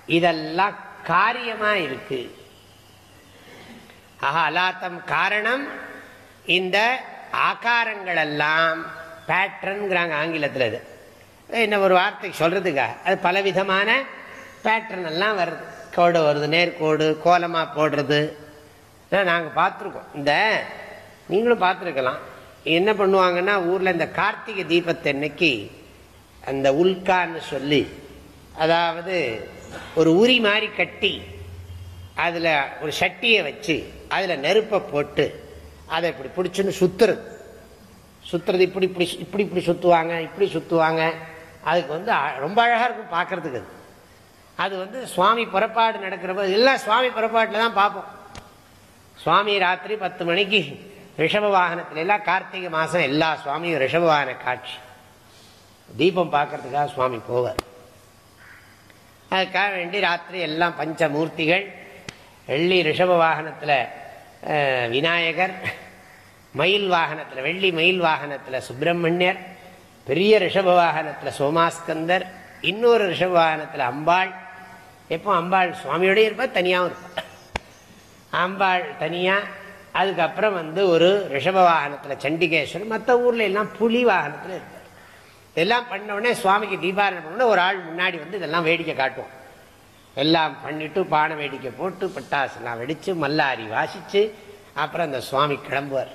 இதெல்லாம் காரியமா இருக்கு. ஆஹா அலாத்தம் காரணம் இந்த ஆகாரங்கள் எல்லாம் பேட்டர்ன்ங்கிறாங்க ஆங்கிலத்தில் இது. என்ன ஒரு வார்த்தை சொல்றதுக்கா? அது பலவிதமான பேட்டர்ன் எல்லாம் வருது. கோடு வருது நேர்கோடு கோலமாக போடுறது. நாங்கள் பார்த்துருக்கோம். இந்த நீங்களும் பார்த்துருக்கலாம். என்ன பண்ணுவாங்கன்னா ஊரில் இந்த கார்த்திகை தீபத்தை இன்னைக்கு அந்த உல்கான்னு சொல்லி அதாவது ஒரு உரி மாதிரி கட்டி அதில் ஒரு சட்டியை வச்சு அதில் நெருப்பை போட்டு அதை இப்படி பிடிச்சுன்னு சுத்துறது. சுத்துறது இப்படி இப்படி இப்படி இப்படி சுற்றுவாங்க இப்படி சுற்றுவாங்க அதுக்கு வந்து ரொம்ப அழகாக இருக்கும் பார்க்கறதுக்கு அது. அது வந்து சுவாமி புறப்பாடு நடக்கிற போது எல்லாம் சுவாமி புறப்பாட்டில் தான் பார்ப்போம். சுவாமி ராத்திரி பத்து மணிக்கு ரிஷப வாகனத்துல எல்லாம் கார்த்திகை மாதம் எல்லா சுவாமியும் ரிஷப வாகன காட்சி. தீபம் பார்க்கறதுக்காக சுவாமி போவார். அதுக்காக வேண்டி ராத்திரி எல்லாம் பஞ்சமூர்த்திகள் வெள்ளி ரிஷப வாகனத்தில் விநாயகர் மயில் வாகனத்தில் வெள்ளி மயில் வாகனத்தில் சுப்பிரமணியர் பெரிய ரிஷப வாகனத்தில் சோமாஸ்கந்தர் இன்னொரு ரிஷப வாகனத்தில் அம்பாள். எப்போ அம்பாள் சுவாமியோடய இருப்பார் தனியாகவும் இருப்பார் அம்பாள் தனியாக அதுக்கப்புறம் வந்து ஒரு ரிஷப வாகனத்தில் சண்டிகேஸ்வர் மற்ற ஊரில் எல்லாம் புலி வாகனத்தில் இருப்பார். இதெல்லாம் பண்ண உடனே சுவாமிக்கு தீபாரணம் பண்ண ஒரு ஆள் முன்னாடி வந்து இதெல்லாம் வேடிக்கை காட்டுவோம் எல்லாம் பண்ணிட்டு பானை வேடிக்கை போட்டு பட்டாசுலாம் வெடித்து மல்லாரி வாசித்து அப்புறம் அந்த சுவாமி கிளம்புவார்.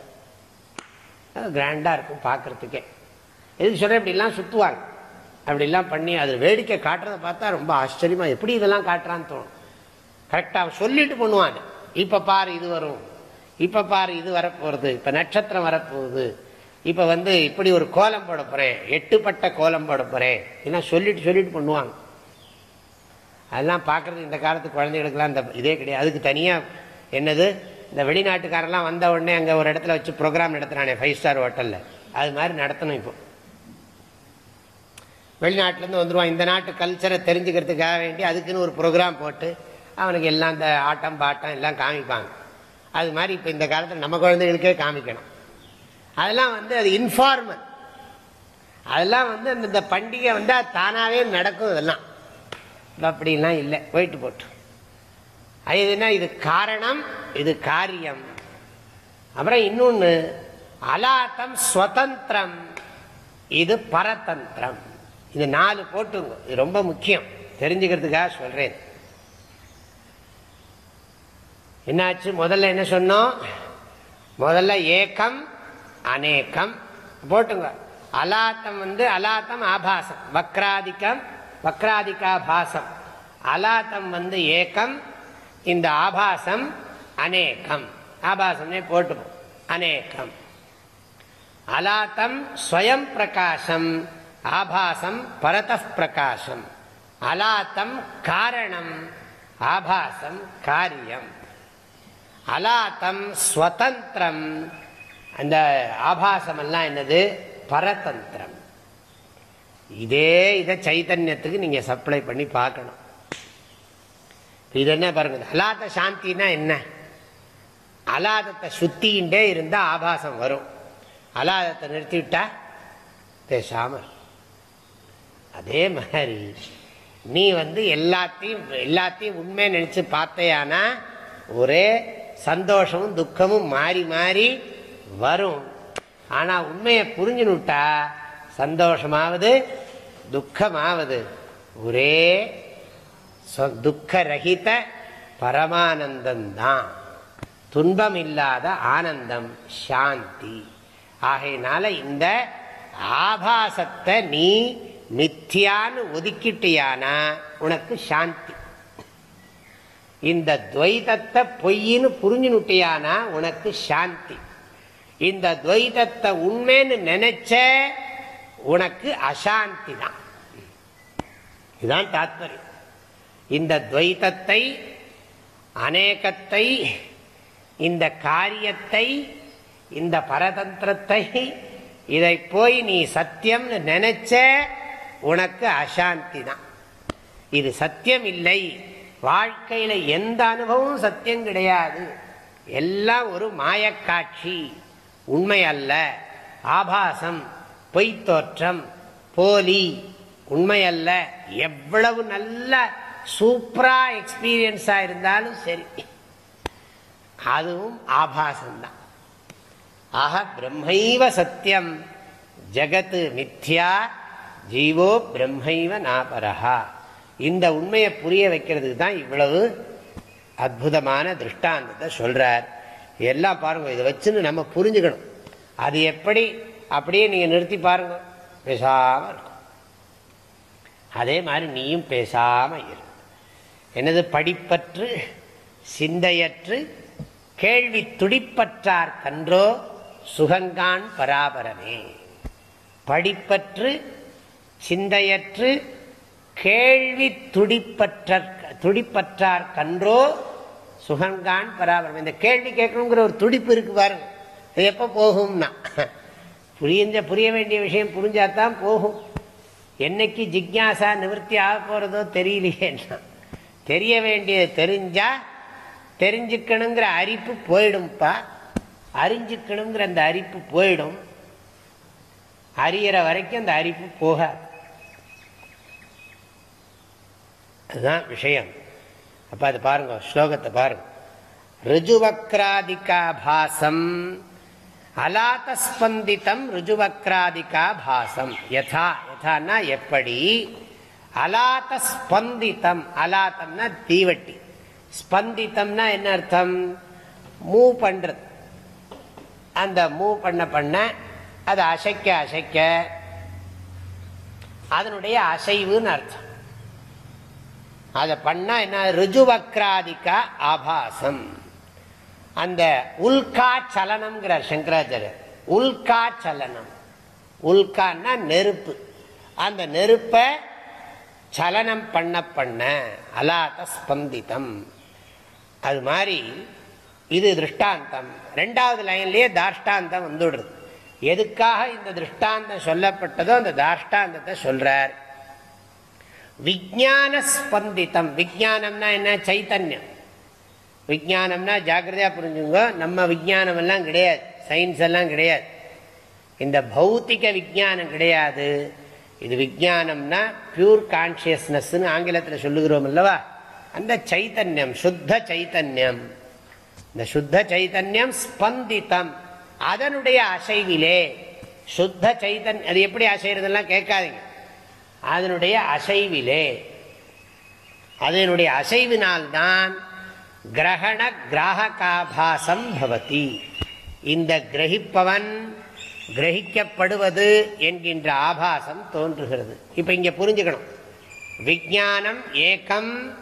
கிராண்டாக இருக்கும் பார்க்குறதுக்கே. எதுக்கு சொல்கிறேன் இப்படிலாம் சுற்றுவாங்க அப்படிலாம் பண்ணி அது வேடிக்கை காட்டுறதை பார்த்தா ரொம்ப ஆச்சரியமாக எப்படி இதெல்லாம் காட்டுறான்னு தோணும். கரெக்டாக சொல்லிட்டு பண்ணுவாங்க. இப்போ பாரு இது வரும். இப்போ பாரு இது வரப்போகிறது இப்போ நட்சத்திரம் வரப்போகுது. இப்போ வந்து இப்படி ஒரு கோலம் போட போகிறேன் எட்டுப்பட்ட கோலம் போட போகிறேன் இதெல்லாம் சொல்லிட்டு சொல்லிட்டு பண்ணுவாங்க. அதெல்லாம் பார்க்குறது இந்த காலத்து குழந்தைகளுக்கெல்லாம் இந்த இதே கிடையாது. அதுக்கு தனியாக என்னது? இந்த வெளிநாட்டுக்காரெல்லாம் வந்த உடனே அங்கே ஒரு இடத்துல வச்சு ப்ரோக்ராம் நடத்துகிறானே ஃபைவ் ஸ்டார் ஹோட்டலில் அது மாதிரி நடத்தணும் இப்போ. வெளிநாட்டிலேருந்து வந்துடுவான் இந்த நாட்டு கல்ச்சரை தெரிஞ்சுக்கிறதுக்காக வேண்டி அதுக்குன்னு ஒரு ப்ரோக்ராம் போட்டு அவனுக்கு எல்லாம் இந்த ஆட்டம் பாட்டம் எல்லாம் காமிப்பாங்க. அது மாதிரி இப்போ இந்த காலத்தில் நம்ம குழந்தைகளுக்கே காமிக்கணும். அதெல்லாம் வந்து அது இன்ஃபார்மல் அதெல்லாம் வந்து அந்த பண்டிகை வந்து அது தானாகவே நடக்கும் இதெல்லாம். அப்படிலாம் இல்லை. போயிட்டு போட்டு. இதுனா இது காரணம் இது காரியம். அப்புறம் இன்னொன்று அலாத்தம் ஸ்வதந்திரம். இது பரதந்திரம். இது நாலு போட்டுங்க. இது ரொம்ப முக்கியம். தெரிஞ்சுக்கிறதுக்காக சொல்றேன். என்னாச்சு? முதல்ல என்ன சொன்னோம்? முதல்ல ஏக்கம் அநேக்கம். போட்டுங்க. அலாத்தம் வந்து அலாத்தம் ஆபாசம். வக்ராதிக்கம் வக்ராதிகாபாசம் அலாத்தம் வந்து ஏக்கம் இந்த ஆபாசம் அநேகம் ஆபாசம்னே போட்டுப்போம். அநேகம் அலாத்தம் ஸ்வயம் பிரகாசம் ஆபாசம் பரத பிரகாசம். அலாத்தம் காரணம் ஆபாசம் காரியம். அலாத்தம் ஸ்வதந்திரம் அந்த ஆபாசமெல்லாம் என்னது? பரதந்திரம். இதே இதை சைத்தன்யத்துக்கு நீங்க சப்ளை பண்ணி பார்க்கணும். இது என்ன பாருங்க அலாத சாந்தினா என்ன? அலாதத்தை சுத்தின்ண்டே இருந்தால் ஆபாசம் வரும். அலாதத்தை நிறுத்திவிட்டா பேசாம அதே மாதிரி நீ வந்து எல்லாத்தையும் எல்லாத்தையும் உண்மை நினைச்சு பார்த்தையானா ஒரே சந்தோஷமும் துக்கமும் மாறி மாறி வரும். ஆனால் உண்மையை புரிஞ்சுனுட்டா சந்தோஷமாவது துக்கமாவது. ஒரே துக்கரகித பரமானந்தம்தான் துன்பம் இல்லாத ஆனந்தம் சாந்தி. ஆகையினால இந்த ஆபாசத்தை நீ மித்தியான்னு ஒதுக்கிட்டியானா உனக்கு சாந்தி. இந்த துவைதத்தை பொய்ன்னு புரிஞ்சுனுட்டியானா உனக்கு சாந்தி. இந்த துவைதத்தை உண்மைன்னு நினைச்ச உனக்கு அசாந்தி தான். இதுதான் தாத்பரியம். இந்த துவைதத்தை அநேகத்தை இந்த காரியத்தை இந்த பரதந்திரத்தை இதை போய் நீ சத்தியம்னு நினைச்ச உனக்கு அசாந்தி தான். இது சத்தியம் இல்லை வாழ்க்கையில் எந்த அனுபவமும் சத்தியம் கிடையாது. எல்லாம் ஒரு மாயக்காட்சி. உண்மை அல்ல. ஆபாசம். பொய்த்தோற்றம் போலி உண்மையல்ல. எவ்வளவு நல்ல சூப்பரா எக்ஸ்பீரியன்ஸா இருந்தாலும் சரி. அதுவும் ஆபாசம்தான். ஆக பிரம்மைவ சத்தியம் ஜகத்து மித்யா ஜீவோ பிரம்மைவ நாபரஹா. இந்த உண்மையை புரிய வைக்கிறதுக்கு தான் இவ்வளவு அற்புதமான திருஷ்டாந்தத்தை சொல்றார். எல்லாம் பாருங்க இதை வச்சுன்னு நம்ம புரிஞ்சுக்கணும். அது எப்படி அப்படியே நீங்கள் நிறுத்தி பாருங்க. பேசாமல் இருக்கும். அதே மாதிரி நீயும் பேசாமல் இரு. எனது படிப்பற்று சிந்தையற்று கேள்வி துடிப்பற்றார் கன்றோ சுகங்கான் பராபரமே. படிப்பற்று சிந்தையற்று கேள்வி துடிப்பற்ற துடிப்பற்றார் கன்றோ சுகங்கான் பராபரம். இந்த கேள்வி கேட்கணுங்கிற ஒரு துடிப்பு இருக்கு பாருங்க. அது எப்போ போகும்னா புரிஞ்ச புரிய வேண்டிய விஷயம் புரிஞ்சாதான் போகும். என்னைக்கு ஜிக்யாசா நிவர்த்தி ஆக போகிறதோ தெரியலையேன்னா தெரிய வேண்டியது தெரிஞ்சா தெரிஞ்சுக்கணுங்கிற அரிப்பு போயிடும்ப்பா அறிஞ்சுக்கணுங்கிற அந்த அரிப்பு போயிடும். அறியிற வரைக்கும் அந்த அரிப்பு போகாது. அதுதான் விஷயம். அப்போ அது பாருங்க ஸ்லோகத்தை பாருங்க. ரிஜுவக்ராதிகாபாசம் அலாத்தஸ்பந்தித்தம் ருஜுவக்ராதிகா பாசம் யதா யதான்னா எப்படி அலாத்த ஸ்பந்தித்தம் அலாத்தம்னா தீவட்டி ஸ்பந்தித்தம்னா என்ன அர்த்தம்? மூவ் பண்றது. அந்த மூவ் பண்ண பண்ண அது அசைக்க அசைக்க அதனுடைய அசைவுன்னு அர்த்தம். அதை பண்ணா என்ன? ருஜுவக்ராதிகா ஆபாசம். அந்த உல்கா சலனம்ங்கிறார் சங்கராச்சாரியர். உல்கா சலனம். உல்கான்னா நெருப்பு. அந்த நெருப்பை சலனம் பண்ண பண்ண அலாத ஸ்பந்திதம். அது மாதிரி இது திருஷ்டாந்தம். ரெண்டாவது லைன்லேயே தாஷ்டாந்தம் வந்துடுறது எதுக்காக இந்த திருஷ்டாந்தம் சொல்லப்பட்டதோ அந்த தாஷ்டாந்தத்தை சொல்றார். விஜான ஸ்பந்திதம். விஜானம்னா என்ன? சைத்தன்யம். விஜானம்னா ஜாக்கிரதையாக புரிஞ்சுங்க. நம்ம விஜானம் எல்லாம் கிடையாது. சயின்ஸ் எல்லாம் கிடையாது. இந்த பௌத்திக விஜானம் கிடையாது. இது விஜானம்னா பியூர் கான்சியஸ்னஸ்ன்னு ஆங்கிலத்தில் சொல்லுகிறோம் அல்லவா? அந்த சைத்தன்யம் சுத்த சைத்தன்யம். இந்த சுத்த சைத்தன்யம் ஸ்பந்தித்தம். அதனுடைய அசைவிலே சுத்த சைத்தன் அது எப்படி அசைறதெல்லாம் கேட்காதீங்க. அதனுடைய அசைவிலே. அதனுடைய அசைவினால்தான் கிரகண கிராககாபாசம் பவதி. இந்த கிரகிப்பவன் கிரகிக்கப்படுவது என்கின்ற ஆபாசம் தோன்றுகிறது. இப்ப இங்க புரிஞ்சுக்கணும். விஜானம் ஏகம்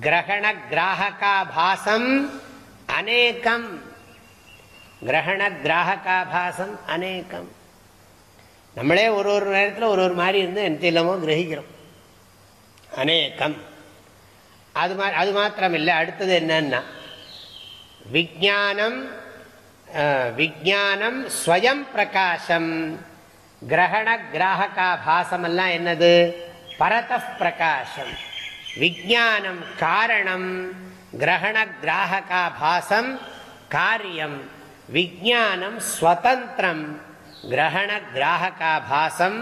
கிரகண கிராககாபாசம் அநேகம் கிரகண கிராககாபாசம் அநேகம் நம்மளே ஒரு ஒரு நேரத்தில் ஒரு ஒரு மாதிரி இருந்து எந்த இல்லாமோ கிரகிக்கிறோம். அநேகம் அது மா அது மாத்திரம் இல்லை அடுத்தது என்னன்னா விஜானம் விஜானம் ஸ்வயம் பிரகாசம் கிரகண கிராககா பாசம் எல்லாம் என்னது பரத பிரகாசம் விஜானம் காரணம் கிரகண கிராககா பாசம் காரியம் விஜானம் ஸ்வதந்திரம் கிரகண கிராககா பாசம்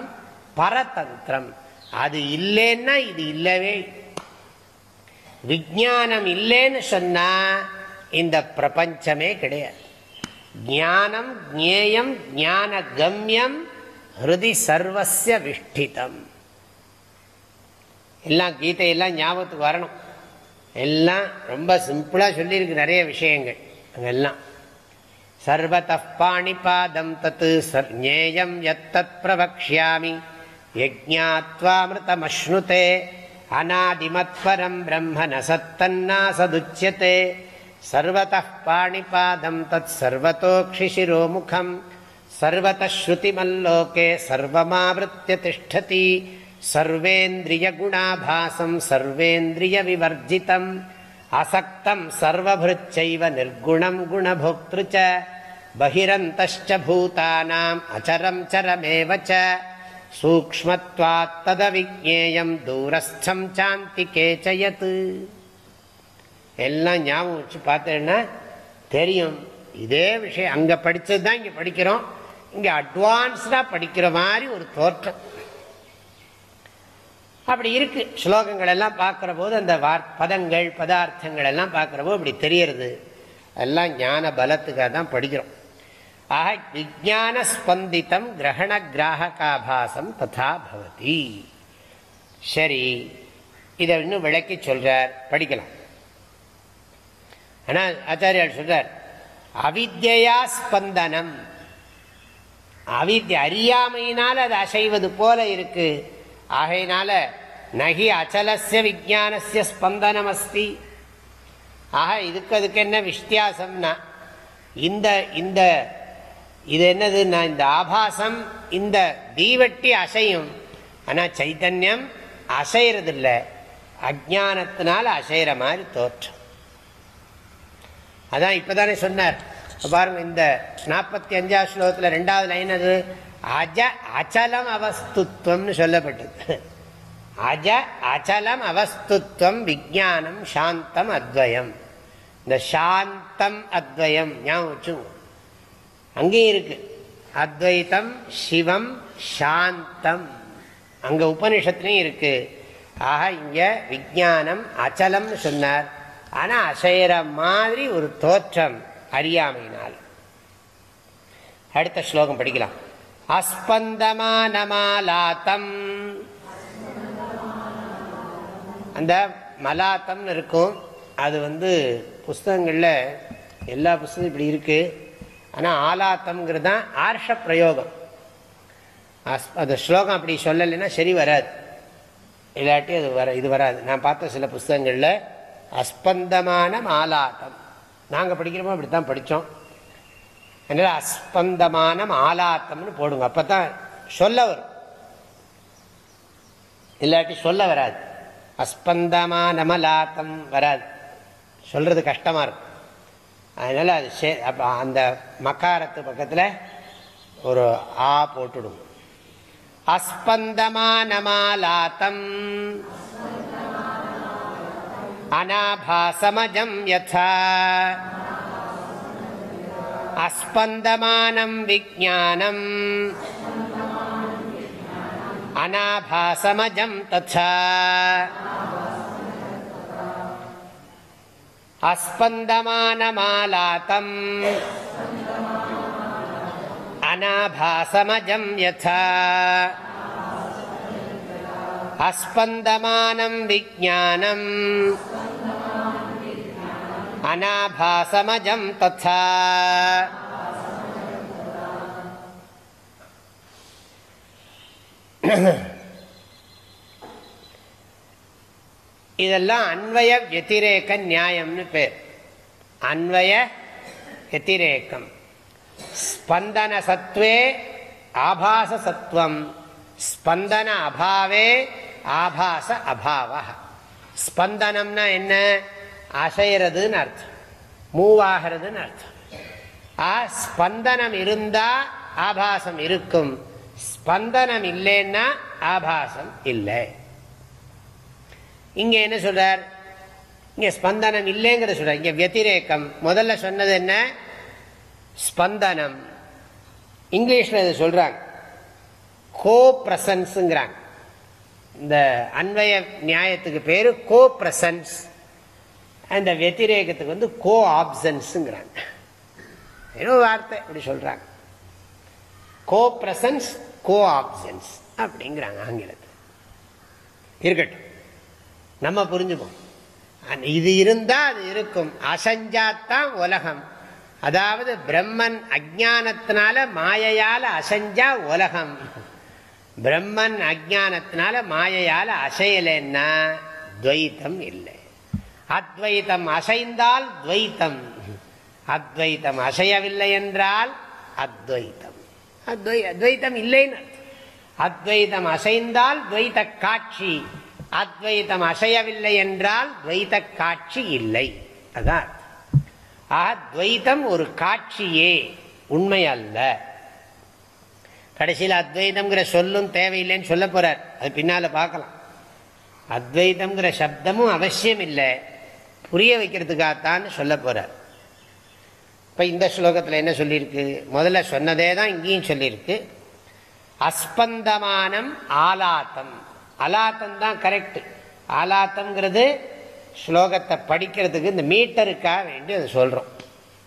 பரதந்திரம் அது இல்லைன்னா இது இல்லவே விஜானம் இல்லைன்னு சொன்னா இந்த பிரபஞ்சமே கிடையாது. ஞானம் ஜேயம் ஞான கம்யம் ஹிருதி சர்வசிய விஷ்டிதம். எல்லாம் கீதையெல்லாம் ஞாபகத்துக்கு வரணும். எல்லாம் ரொம்ப சிம்பிளாக சொல்லியிருக்கு நிறைய விஷயங்கள். அங்கெல்லாம் சர்வத பாணிபாதம் தத்து ஞேயம் எத்தத் பிரபக்ஷாமி யஜாத்வாமிருதமஸ்னுதே அநாதிமத்வரம் பிரம்ம நசத்தன்னா சதுச்சியதே சர்வத பாணிபாதம் தத் சர்வத்தோக்ஷிசிரோமுகம் சர்வதஸ்ருதிமல்லோகே சர்வமாவிருத்திய திஷ்டதி சர்வேந்திரியகுணாபாசம் சர்வேந்திரியவிவர்ஜிதம். அசக்தம் சர்வபிருச்சைவ நிர்குணம் குணபோக்திருச்ச பகிரந்தச்ச பூதானாம் அச்சரம் சரமேவச்ச சூக்மத்வாத்ததவிஜேயம் தூரஸ்தம் சாந்தி கேச்சயத்து எல்லாம் ஞாபகம் வச்சு பார்த்தேன்னா தெரியும். இதே விஷயம் அங்கே படித்தது தான் இங்கே படிக்கிறோம். இங்கே அட்வான்ஸ்டாக படிக்கிற மாதிரி ஒரு தோற்றம். அப்படி இருக்கு. ஸ்லோகங்கள் எல்லாம் பார்க்குற போது அந்த பதங்கள் பதார்த்தங்கள் எல்லாம் பார்க்குற போது அப்படி தெரியறது. எல்லாம் ஞான பலத்துக்காக தான் படிக்கிறோம். ஆக விஜான ஸ்பந்தித்தம் கிரகண கிராகாபாசம் ததா பவதி. சரி இதை இன்னும் விளக்கி சொல்றார் படிக்கலாம். ஆனால் ஆச்சாரியால் சொல்றார் அவித்யா ஸ்பந்தனம். அவித்ய அறியாமையினால் அது அசைவது போல இருக்கு. ஆகையினால நகி அச்சலசிய விஜானசிய ஸ்பந்தனம் அஸ்தி ஆக இதுக்கு அதுக்கு என்ன வித்தியாசம்னா இந்த இந்த இது என்னது? இந்த ஆபாசம் இந்த தீவட்டி அசையும். ஆனால் சைத்தன்யம் அசைறதில்லை அஜானத்தினால அசைகிற மாதிரி தோற்றம். அதான் இப்போதானே சொன்னார். பாருங்க இந்த நாற்பத்தி அஞ்சாவது ஸ்லோகத்தில் ரெண்டாவது லைன் அது அஜ அச்சலம் அவஸ்துத்வம்னு சொல்லப்பட்டது. அஜ அச்சலம் அவஸ்துத்வம் விஜானம் சாந்தம் அத்வயம். இந்த சாந்தம் அத்வயம் ஞாபகம் வச்சுங்க அங்கேயும் இருக்கு. அத்வைத்தம் சிவம் சாந்தம். அங்க உபனிஷத்துலையும் இருக்கு. ஆக இங்க விஜயானம் அச்சலம் சொன்னார். ஆனா அசைற மாதிரி ஒரு தோற்றம் அறியாமையினால். அடுத்த ஸ்லோகம் படிக்கலாம். அஸ்பந்தமானமாலாத்தம். அந்த மலாத்தம்னு இருக்கும். அது வந்து புஸ்தகங்களில் எல்லா புஸ்தகம் இப்படி இருக்குது ஆனால் ஆலாத்தம்ங்கிறது தான் ஆர்ஷ பிரயோகம். அந்த ஸ்லோகம் அப்படி சொல்லலைன்னா சரி வராது. இல்லாட்டி அது வர இது வராது. நான் பார்த்த சில புஸ்தகங்களில் அஸ்பந்தமான ஆலாட்டம் நாங்கள் படிக்கிறோமோ அப்படி தான் படித்தோம் அதனால் அஸ்பந்தமான மாலாத்தம்னு போடுங்க. அப்போ தான் சொல்ல வரும். இல்லாட்டி சொல்ல வராது. அஸ்பந்தமான மலாத்தம் வராது. சொல்கிறது கஷ்டமாக இருக்கும். அதனால் அது சே அப்போ அந்த மக்காரத்து பக்கத்தில் ஒரு ஆ போட்டுடும். அஸ்பந்தமானமாலாத்தம். அநாபாசமஜம் யதா. அஸ்பந்தமானம் விஜானம் அநாபாசமஜம் தச்சா अस्पन्दमानमालातम् अनाभासमजं यथा अस्पन्दमानं विज्ञानम् अनाभासमजं तथा இதெல்லாம் அன்வய வத்திரேக்க நியாயம்னு பேர். அன்வய வத்திரேக்கம் ஸ்பந்தன சத்வே ஆபாச சத்துவம் ஸ்பந்தன அபாவே ஆபாச அபாவ ஸ்பந்தனம்னா என்ன? அசைறதுன்னு அர்த்தம். மூவாகிறதுன்னு அர்த்தம். ஆ ஸ்பந்தனம் இருந்தா ஆபாசம் இருக்கும். ஸ்பந்தனம் இல்லைன்னா ஆபாசம் இல்லை. இங்கே என்ன சொல்கிறார் இங்கே ஸ்பந்தனம் இல்லைங்கிற சொல்கிறார் இங்கே வத்திரேக்கம். முதல்ல சொன்னது என்ன? ஸ்பந்தனம். இங்கிலீஷில் இது சொல்கிறாங்க கோ பிரசன்ஸுங்கிறாங்க இந்த அன்வய நியாயத்துக்கு பேர் கோ பிரசன்ஸ் அந்த வெத்திரேகத்துக்கு வந்து கோ ஆப்சன்ஸுங்கிறாங்க ஏதோ வார்த்தை இப்படி சொல்கிறாங்க கோ பிரசன்ஸ் கோ ஆப்சன்ஸ் அப்படிங்கிறாங்க ஆங்கிலத்தில். இருக்கட்டும். நம்ம புரிஞ்சுப்போம். இது இருந்தால் அது இருக்கும். அசஞ்சாத்தான் உலகம். அதாவது பிரம்மன் அஜானத்தினால மாயையால் அசஞ்சா உலகம். பிரம்மன் அஜானத்தினால மாயையால் அசையலைன்னா துவைத்தம் இல்லை. அத்வைத்தம் அசைந்தால் துவைத்தம். அத்வைத்தம் அசையவில்லை என்றால் அத்வைத்தம். அத்வைத்தம் இல்லைன்னு. அத்வைத்தம் அசைந்தால் துவைத்த காட்சி. அத்வைத்தம் அசையவில்லை என்றால் துவைத காட்சி இல்லை. அதான். ஆக துவைத்தம் ஒரு காட்சியே உண்மை அல்ல. கடைசியில் அத்வைதம்ங்கிற சொல்லும் தேவையில்லைன்னு சொல்ல போறார். அது பின்னால பார்க்கலாம். அத்வைதம்ங்கிற சப்தமும் அவசியம் இல்லை. புரிய வைக்கிறதுக்காகத்தான் சொல்ல போறார். இப்ப இந்த ஸ்லோகத்தில் என்ன சொல்லியிருக்கு? முதல்ல சொன்னதே தான் இங்கேயும் சொல்லியிருக்கு. அஸ்பந்தமானம் ஆலாத்தம். அலாத்தம் தான் கரெக்ட் ஆலாத்தம்ங்கிறது ஸ்லோகத்தை படிக்கிறதுக்கு இந்த மீட்டருக்காக வேண்டி அதை சொல்கிறோம்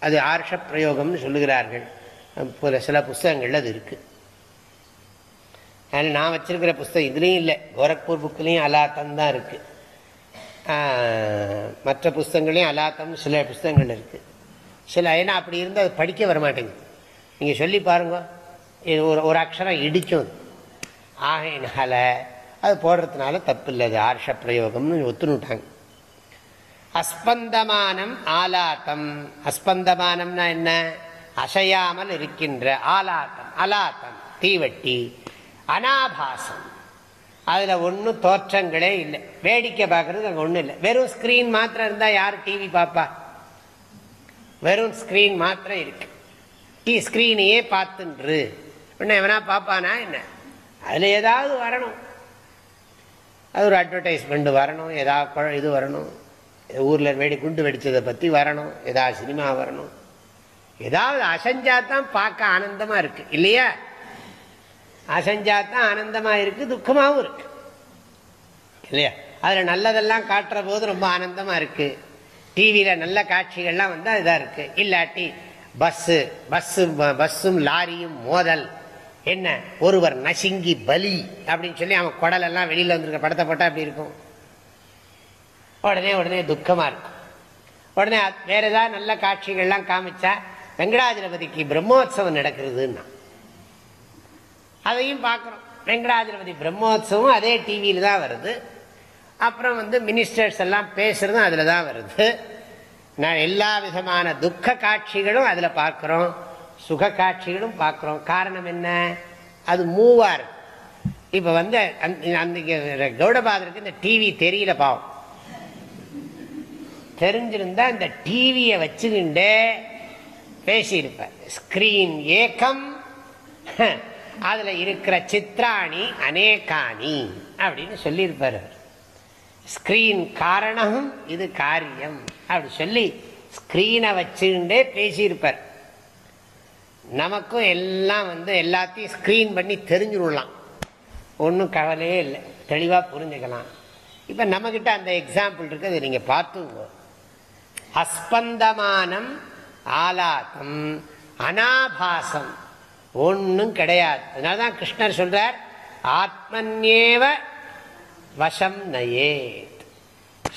அது ஆர்ஷ பிரயோகம்னு சொல்லுகிறார்கள். சில புஸ்தகங்கள் அது இருக்குது அதில் நான் வச்சுருக்கிற புஸ்தகம் இதுலேயும் இல்லை. கோரக்பூர் புக்கிலையும் அலாத்தம் தான் இருக்குது மற்ற புஸ்தகங்களையும் அலாத்தம் சில புஸ்தகங்கள் இருக்குது சில ஏன்னா அப்படி இருந்தால் அது படிக்க வரமாட்டேங்குது. நீங்கள் சொல்லி பாருங்க. இது ஒரு ஒரு அக்ஷரம் இடிக்கும். ஆகையினால அது போடுறதுனால தப்பு இல்லை அது ஆர்ஷ பிரயோகம்னு ஒத்துனுட்டாங்க அஸ்பந்தமானம் ஆலாத்தம். அஸ்பந்தமானம்னா என்ன? அசையாமல் இருக்கின்ற ஆலாத்தம். அலாத்தம். தீவட்டி. அனாபாசம். அதில் ஒன்றும் தோற்றங்களே இல்லை. வேடிக்கை பார்க்கறது அங்கே ஒன்றும் இல்லை. வெறும் ஸ்க்ரீன் மாத்திரம் இருந்தால் யார் டிவி பார்ப்பா? வெறும் ஸ்க்ரீன் மாத்திரம் இருக்கு. டி ஸ்க்ரீனையே பார்த்துன்று. என்ன எவனா பார்ப்பானா என்ன? அதில் ஏதாவது வரணும். அது ஒரு அட்வர்டைஸ்மெண்ட் வரணும் எதா இது வரணும். ஊரில் வெடி குண்டு வெடித்ததை பற்றி வரணும் ஏதாவது சினிமா வரணும். ஏதாவது அசைஞ்சாதான் பார்க்க ஆனந்தமாக இருக்குது இல்லையா? அசைஞ்சாதான் ஆனந்தமாக இருக்குது துக்கமாகவும் இருக்கு இல்லையா? அதில் நல்லதெல்லாம் காட்டுற போது ரொம்ப ஆனந்தமாக இருக்குது டிவியில் நல்ல காட்சிகள்லாம் வந்தால் இதாக இருக்குது இல்லாட்டி பஸ்ஸு பஸ்ஸு பஸ்ஸும் லாரியும் மோதல். என்ன? ஒருவர் நசுங்கி பலி அப்படின்னு சொல்லி அவன் குடலெல்லாம் வெளியில் வந்துருக்க படத்தை போட்டால் அப்படி இருக்கும்? உடனே உடனே துக்கமாக இருக்கும். உடனே வேற ஏதாவது நல்ல காட்சிகள்லாம் காமிச்சா வெங்கடாஜலபதிக்கு பிரம்மோத்சவம் நடக்கிறதுன்னா. அதையும் பார்க்குறோம். வெங்கடாஜலபதி பிரம்மோத்சவம் அதே டிவியில் தான் வருது. அப்புறம் வந்து மினிஸ்டர்ஸ் எல்லாம் பேசுறதும் அதில் தான் வருது. நான் எல்லா விதமான துக்க காட்சிகளும் அதில் பார்க்குறோம். சுக காட்சிகளும் பார்க்குறோம். காரணம் என்ன? அது மூவார் இப்போ வந்து அந்த கௌடபாதருக்கு இந்த டிவி தெரியல பாவம். தெரிஞ்சிருந்தா இந்த டிவியை வச்சுக்கிண்டே பேசியிருப்பார். ஸ்கிரீன் ஏக்கம் அதில் இருக்கிற சித்ராணி அநேகாணி அப்படின்னு சொல்லியிருப்பார் ஸ்கிரீன் காரணம் இது காரியம். அப்படி சொல்லி ஸ்கிரீனை வச்சுக்கிண்டே பேசியிருப்பார். நமக்கும் எல்லாம் வந்து எல்லாத்தையும் ஸ்க்ரீன் பண்ணி தெரிஞ்சுடலாம் ஒன்றும் கவலையே இல்லை. தெளிவாக புரிஞ்சுக்கலாம். இப்போ நம்மக்கிட்ட அந்த எக்ஸாம்பிள் இருக்குது அதை நீங்கள் பார்த்துங்க அஸ்பந்தமானம் ஆலாத்தம் அனாபாசம் ஒன்றும் கிடையாது. அதனால தான் கிருஷ்ணர் சொல்கிறார் ஆத்மன்யேவ வசம் நயே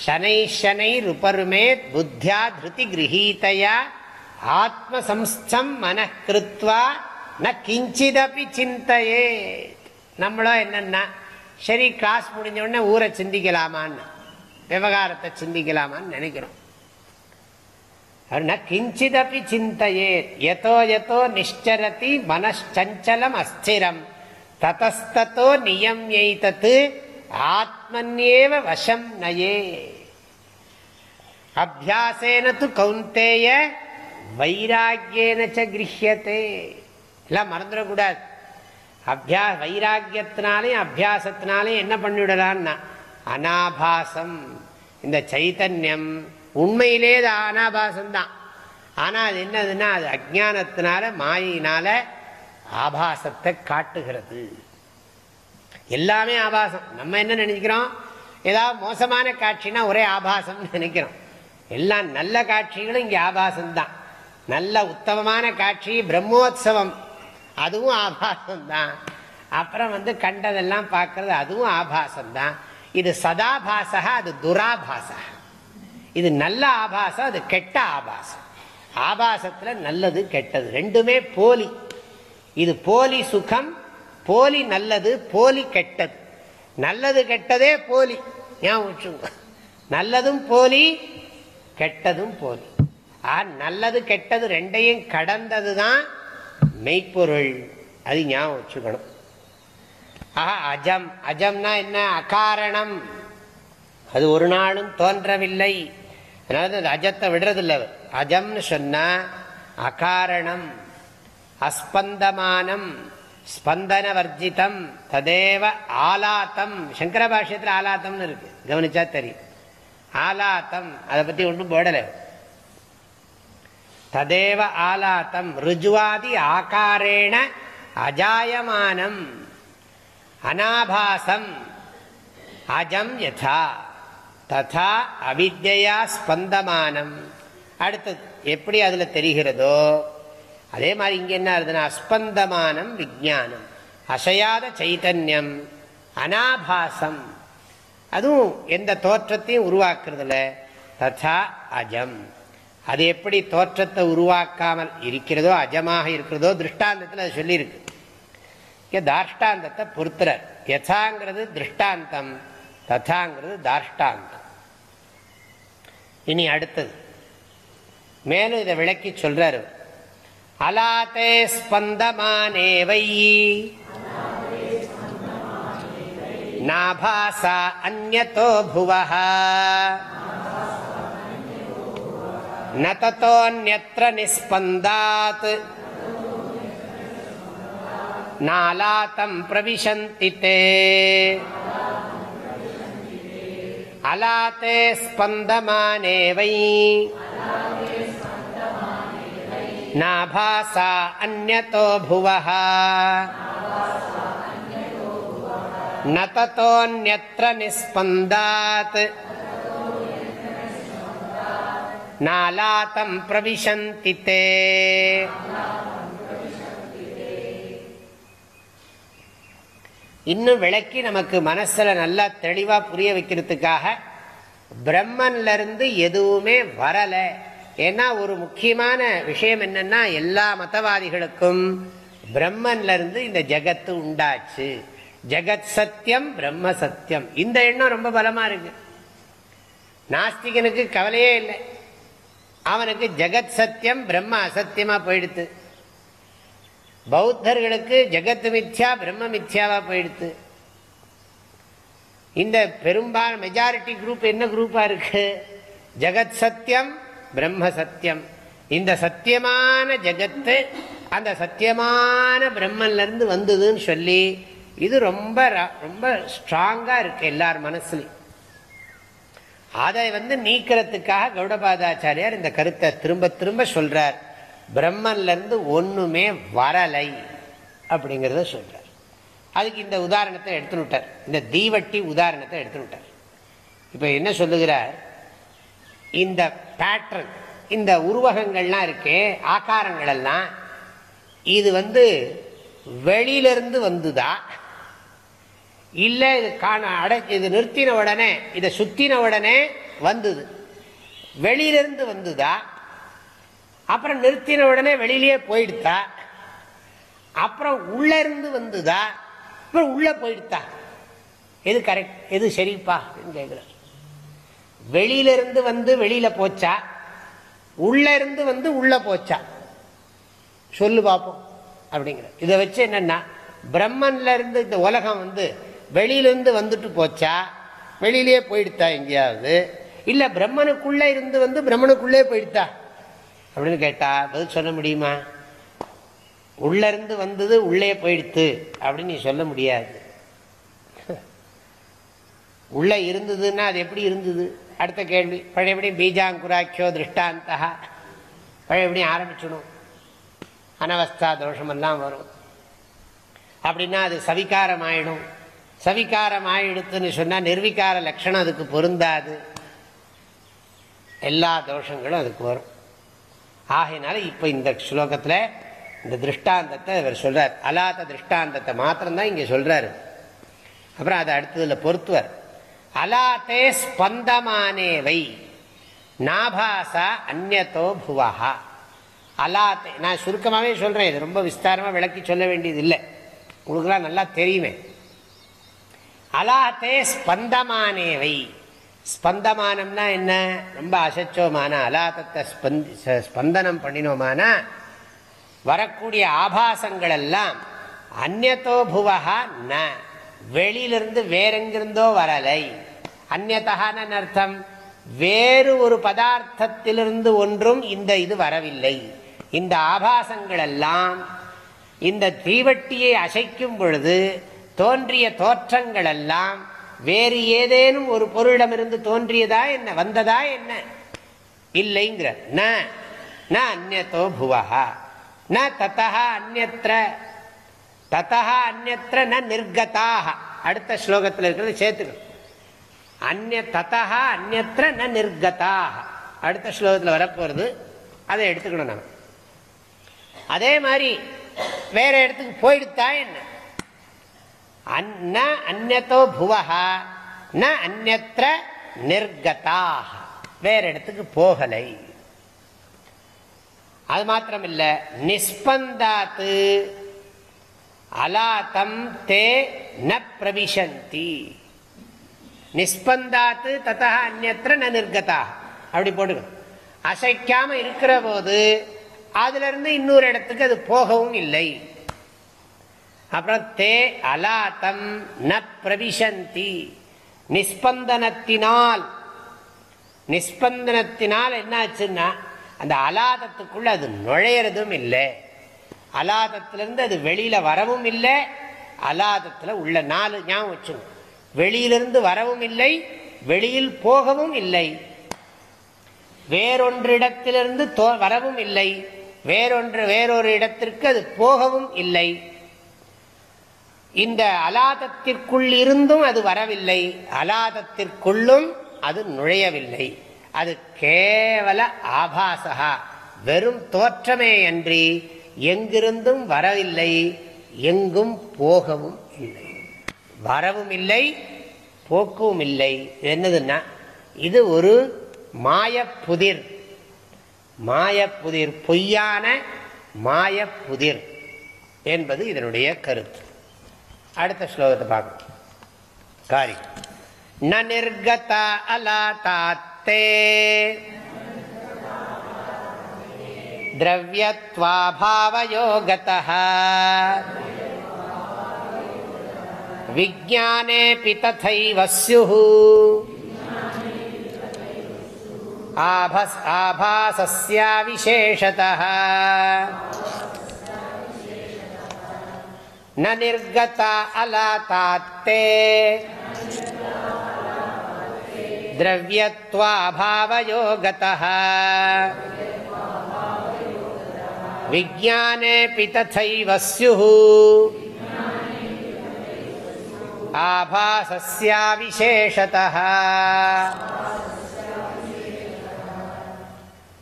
சனை சனை ருபருமேத் புத்தியா திருதி கிரகீதையா ஆத்மசம்ஸ்தம் மனக்கிருத்வா ந கிஞ்சிதபி சிந்தையே. நம்மளும் என்னன்னா சரி கிளாஸ் முடிஞ்ச உடனே ஊரை சிந்திக்கலாமான்னு விவகாரத்தை சிந்திக்கலாமான்னு நினைக்கிறோம். கிஞ்சிதபி சிந்தையே. எதோ எதோ நிஷ்சரதி மனச்சஞ்சலம் அஸ்திரம். ததஸ்தோ நியம் எய்தத்து ஆத்மன்யேவ வசம் நயே அபியாசேன து கௌந்தேய வைராக்கியேன கிரகியத்தே எல்லாம் மறந்துடக்கூடாது. அபியா வைராக்கியத்தினாலையும் அபியாசத்தினாலையும் என்ன பண்ணிவிடலான்னா அனாபாசம் இந்த சைத்தன்யம் உண்மையிலே அது அனாபாசம்தான் ஆனால் அது என்னதுன்னா அது அஜானத்தினால மாயினால ஆபாசத்தை காட்டுகிறது. எல்லாமே ஆபாசம். நம்ம என்ன நினைக்கிறோம்? ஏதாவது மோசமான காட்சினா ஒரே ஆபாசம்னு நினைக்கிறோம். எல்லாம் நல்ல காட்சிகளும் இங்கே ஆபாசம்தான். நல்ல உத்தமமான காட்சி பிரம்மோத்சவம். அதுவும் ஆபாசம் தான் அப்புறம் வந்து கண்டதெல்லாம் பார்க்கறது அதுவும் ஆபாசம் தான் இது சதாபாசா அது துராபாசா இது நல்ல ஆபாசம் அது கெட்ட ஆபாசம். ஆபாசத்தில் நல்லது கெட்டது. ரெண்டுமே போலி. இது போலி சுகம் போலி நல்லது போலி கெட்டது. நல்லது கெட்டதே போலி. ஏன் நல்லதும் போலி கெட்டதும் போலி. நல்லது கெட்டது ரெண்டையும் கடந்தது தான் மெய்ப்பொருள். அது ஞாபகம் வச்சுக்கணும். ஆஹா அஜம். அஜம்னா என்ன? அகாரணம். அது ஒரு நாளும் தோன்றவில்லை. அதனால அந்த அஜத்தை விடுறதில்ல அஜம்னு சொன்னா அகாரணம் அஸ்பந்தமானம் ஸ்பந்தன வர்ஜிதம் ததேவ ஆலாத்தம். சங்கர பாஷ்யத்தில் ஆலாத்தம்னு இருக்கு. கவனிச்சா தெரியும். ஆலாத்தம். அதை பத்தி ஒன்றும் போடலை ததேவ ஆலாத்தம் ருஜுவாதி ஆகாரேண அஜாயமானம். அனாபாசம் அஜம் யதா. ததா அவித்யா ஸ்பந்தமானம். அடுத்தது எப்படி அதில் தெரிகிறதோ அதே மாதிரி இங்கே என்ன இருக்குதுன்னா அஸ்பந்தமானம் விஜானம் அசையாத சைத்தன்யம் அனாபாசம் அதுவும் எந்த தோற்றத்தையும் உருவாக்குறதில்ல. ததா அஜம். அது எப்படி தோற்றத்தை உருவாக்காமல் இருக்கிறதோ அஜமாக இருக்கிறதோ திருஷ்டாந்தத்தில் அது சொல்லியிருக்கு. தாஷ்டாந்தத்தை பொறுத்துறார். யசாங்கிறது திருஷ்டாந்தம் ததாங்கிறது தாஷ்டாந்தம் இனி அடுத்தது. மேலும் இதை விளக்கி சொல்றாரு. அலாத்தே ஸ்பந்தமானே வை. நாபாசா அந்நோ புவஹா. न ततोऽन्यत्र निस्पन्दात् नालातं प्रविशन्ति ते अलाते स्पन्दमाने वै नाभासा अन्यतो भुवः न ततोऽन्यत्र निस्पन्दात् नालातं प्रविशन्ति ते இன்னும் விளக்கி நமக்கு மனசுல நல்லா தெளிவா புரிய வைக்கிறதுக்காக பிரம்மன்ல இருந்து எதுவுமே வரல ஏன்னா ஒரு முக்கியமான விஷயம் என்னன்னா எல்லா மதவாதிகளுக்கும் பிரம்மன்ல இருந்து இந்த ஜெகத்து உண்டாச்சு ஜெகத் சத்தியம் பிரம்ம சத்தியம் இந்த எண்ணம் ரொம்ப பலமா இருக்கு நாஸ்திகனுக்கு கவலையே இல்லை அவனுக்கு ஜெகத் சத்தியம் பிரம்ம அசத்தியமா போயிடுத்து. பௌத்தர்களுக்கு ஜெகத் மித்யா பிரம்ம மித்யாவா போயிடுத்து. இந்த பெரும்பாலும் மெஜாரிட்டி குரூப் என்ன குரூப்பா இருக்கு? ஜெகத் சத்தியம் பிரம்ம சத்தியம். இந்த சத்தியமான ஜெகத்து அந்த சத்தியமான பிரம்மன்ல இருந்து வந்ததுன்னு சொல்லி இது ரொம்ப ரொம்ப ஸ்ட்ராங்கா இருக்கு எல்லார் மனசுலையும். அதை வந்து நீக்கிறதுக்காக கௌடபாதாச்சாரியார் இந்த கருத்தை திரும்ப திரும்ப சொல்றார். பிரம்மன்லேருந்து ஒன்றுமே வரலை அப்படிங்கிறத சொல்றார். அதுக்கு இந்த உதாரணத்தை எடுத்துனுட்டார் இந்த தீவட்டி உதாரணத்தை எடுத்துனுட்டார் இப்போ என்ன சொல்லுகிறார்? இந்த பேட்டர்ன் இந்த உருவகங்கள்லாம் இருக்கே ஆக்காரங்கள் எல்லாம் இது வந்து வெளியிலிருந்து வந்துதா? இல்லை இது காண அடை இது நிறுத்தின உடனே இதை சுத்தின உடனே வந்தது. வெளியிலிருந்து வந்துதா? அப்புறம் நிறுத்தின உடனே வெளியிலேயே போயிடுதா அப்புறம் உள்ள இருந்து வந்துதா? அப்புறம் உள்ளே போயிடுதா எது கரெக்ட் எது சரிப்பா அப்படின்னு கேட்கிறார். வெளியிலிருந்து வந்து வெளியில் போச்சா? உள்ள இருந்து வந்து உள்ள போச்சா? சொல்லு பார்ப்போம் அப்படிங்கிற இதை வச்சு என்னென்னா பிரம்மன்லேருந்து இந்த உலகம் வந்து வெளியிலேருந்து வந்துட்டு போச்சா? வெளியிலே போயிடுத்தா எங்கேயாவது? இல்லை பிரம்மனுக்குள்ளே இருந்து வந்து பிரம்மனுக்குள்ளே போயிடுத்தா? அப்படின்னு கேட்டால் பதில் சொல்ல முடியுமா? உள்ளேருந்து வந்தது உள்ளே போயிடுத்து அப்படின்னு நீ சொல்ல முடியாது. உள்ளே இருந்ததுன்னா அது எப்படி இருந்தது? அடுத்த கேள்வி. பழையபடி பீஜாங்குராக்கியோ திருஷ்டாந்தா. பழையபடியும் ஆரம்பிச்சிடும். அனவஸ்தா தோஷமெல்லாம் வரும். அப்படின்னா அது சவிகாரம் ஆயிடும் சவிகாரம் ஆயிடுத்துன்னு சொன்னால் நிர்வீகார லட்சணம் அதுக்கு பொருந்தாது. எல்லா தோஷங்களும் அதுக்கு வரும். ஆகையினால இப்போ இந்த ஸ்லோகத்தில் இந்த திருஷ்டாந்தத்தை இவர் சொல்கிறார் அலாத திருஷ்டாந்தத்தை மாத்திரம்தான் இங்கே சொல்கிறாரு அப்புறம் அதை அடுத்ததில் பொறுத்துவர் அலாத்தே ஸ்பந்தமானேவை. நாபாசா அந்நதோ புவஹா. அலாத்தே நான் சுருக்கமாகவே சொல்கிறேன் இது ரொம்ப விஸ்தாரமாக விளக்கி சொல்ல வேண்டியது இல்லை உங்களுக்குலாம் நல்லா தெரியுமே. அலாத்தே ஸ்பந்தமானேவை. ஸ்பந்தமானம்னா என்ன? ரொம்ப அசச்சோமான அலாத்தத்தை ஸ்பந்தி ஸ்பந்தனம் பண்ணினோமானா வரக்கூடிய ஆபாசங்கள் எல்லாம் அந்நத்தோ புவகா ந வெளியிலிருந்து வேறெங்கிருந்தோ வரலை. அந்நத்தகான அர்த்தம்? வேறு ஒரு பதார்த்தத்திலிருந்து ஒன்றும் இந்த இது வரவில்லை. இந்த ஆபாசங்கள் எல்லாம் இந்த தீவட்டியை அசைக்கும் பொழுது தோன்றிய தோற்றங்கள் எல்லாம் வேறு ஏதேனும் ஒரு பொருளிடமிருந்து தோன்றியதா என்ன? வந்ததா என்ன? இல்லைங்கிற ந அந்நத்தோ புவகா ந ததா அந்நத்திர தத்தா அந்நத்திர ந நிர்கதாக அடுத்த ஸ்லோகத்தில் இருக்கிறது சேர்த்துக்கணும் அந்நிய ததா அந்நத்திர ந நிர்கதாக அடுத்த ஸ்லோகத்தில் வரப்போகிறது அதை எடுத்துக்கணும் நம்ம அதே மாதிரி வேற இடத்துக்கு போயிடுத்தா என்ன? ந அந்நத்தோ புவஹா ந அந்நத்திர நிர்கதாக வேற இடத்துக்கு போகலை. அது மாத்திரம் இல்ல நிஸ்பந்தாத்து அலாத்தம் தே ந பிரவிசந்தி நிஸ்பந்தாத்து தத்தா அந்நத்திர ந நிர்கதா அப்படி போட்டுக்கணும் அசைக்காம இருக்கிற போது அதுல இருந்து இன்னொரு இடத்துக்கு அது போகவும் இல்லை. அப்புறம் தே அலாத்தம் ந பிரவிசந்தி நிஸ்பந்தனத்தினால். நிஸ்பந்தனத்தினால் என்னாச்சுன்னா அந்த அலாதத்துக்குள்ள அது நுழையிறதும் இல்லை. அலாதத்திலிருந்து அது வெளியில வரவும் இல்லை. அலாதத்தில் உள்ள நாலு ஞாபகம் வச்சு வெளியிலிருந்து வரவும் இல்லை வெளியில் போகவும் இல்லை. வேறொன்றிடத்திலிருந்து வரவும் இல்லை. வேறொன்று வேறொரு இடத்திற்கு அது போகவும் இல்லை. இந்த அலாதத்திற்குள் இருந்தும் அது வரவில்லை. அலாதத்திற்குள்ளும் அது நுழையவில்லை. அது கேவல ஆபாசகா வெறும் தோற்றமே அன்றி எங்கிருந்தும் வரவில்லை. எங்கும் போகவும் இல்லை. வரவும் இல்லை போக்கவும் இல்லை. என்னதுன்னா இது ஒரு மாயப்புதிர். மாயப்புதிர் பொய்யான மாயப்புதிர் என்பது இதனுடைய கருத்து. அடுத்த ஸ்லோகத்தை பார்க்கணும் காரி ந நிர்கதா அலாத்தாத்தே द्रव्यत्वाभावयोगतः विज्ञानेऽपि तथैव स्युः आभासस्याविशेषतः न निर्गता अलातात्ते द्रव्यत्वाभावयोगतः विज्ञानेऽपि तथैव स्युः आभासस्याविशेषतः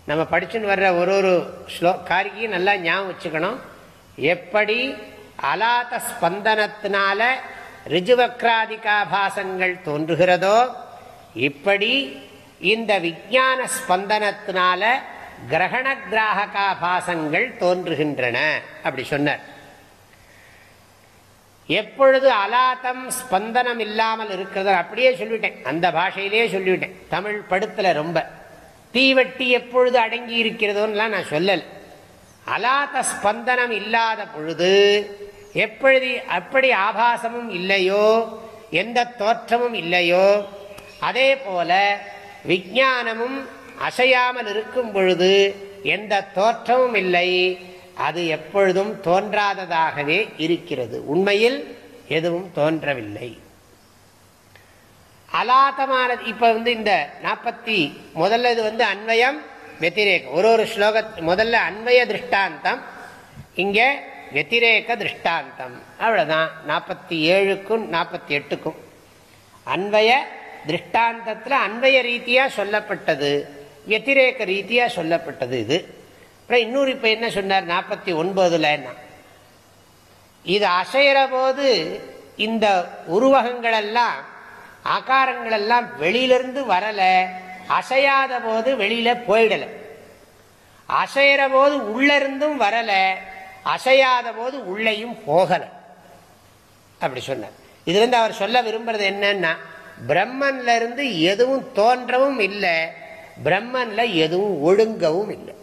நம்ம படிச்சுன்னு வர்ற ஒரு ஒரு ஸ்லோ காரிக்கையும் நல்லா ஞாபகம் வச்சுக்கணும் எப்படி அலாத ஸ்பந்தனத்தினால ரிஜுவக்ராதிகாபாசங்கள் தோன்றுகிறதோ இப்படி இந்த விஜான ஸ்பந்தனத்தினால கிரகண கிராகாபாசங்கள் தோன்றுகின்றன அப்படி சொன்னார். எப்பொழுது அலாத்தம் ஸ்பந்தனம் இல்லாமல் இருக்கிறது அப்படியே சொல்லிவிட்டேன் அந்த பாஷையிலேயே சொல்லிவிட்டேன் தமிழ் படுத்தல ரொம்ப. தீவட்டி எப்பொழுது அடங்கி இருக்கிறதோன்னெலாம் நான் சொல்லலை. அலாத்த ஸ்பந்தனம் இல்லாத பொழுது எப்படி அப்படி ஆபாசமும் இல்லையோ எந்த தோற்றமும் இல்லையோ அதே போல விஜானமும் அசையாமல் இருக்கும் பொழுது எந்த தோற்றமும் இல்லை அது எப்பொழுதும் தோன்றாததாகவே இருக்கிறது. உண்மையில் எதுவும் தோன்றவில்லை. அலாத்தமானது இப்ப வந்து இந்த நாற்பத்தி முதல்ல இது வந்து அன்வயம் வெத்திரேகம் ஒரு ஒரு ஸ்லோக முதல்ல அன்வய திருஷ்டாந்தம் இங்கே வெத்திரேக திருஷ்டாந்தம் அவ்வளோதான் நாற்பத்தி ஏழுக்கும் நாற்பத்தி எட்டுக்கும் அன்வய திருஷ்டாந்தத்தில் அன்வய ரீதியாக சொல்லப்பட்டது வெத்திரேக ரீதியாக சொல்லப்பட்டது இது அப்புறம் இன்னொரு இப்ப என்ன சொன்னார் நாற்பத்தி ஒன்பதுல இது அசைகிற போது இந்த உருவகங்கள் எல்லாம் ஆகாரங்கள் எல்லாம் வெளியிலிருந்து வரலை அசையாத போது வெளியில போயிடல. அசைகிற போது உள்ள இருந்தும் வரல அசையாத போது உள்ளேயும் போகல. அப்படி சொன்னார். இது வந்து அவர் சொல்ல விரும்புறது என்னன்னா பிரம்மன்ல இருந்து எதுவும் தோன்றவும் இல்லை பிரம்மன்ல எதுவும் ஒழுங்கவும் இல்லை.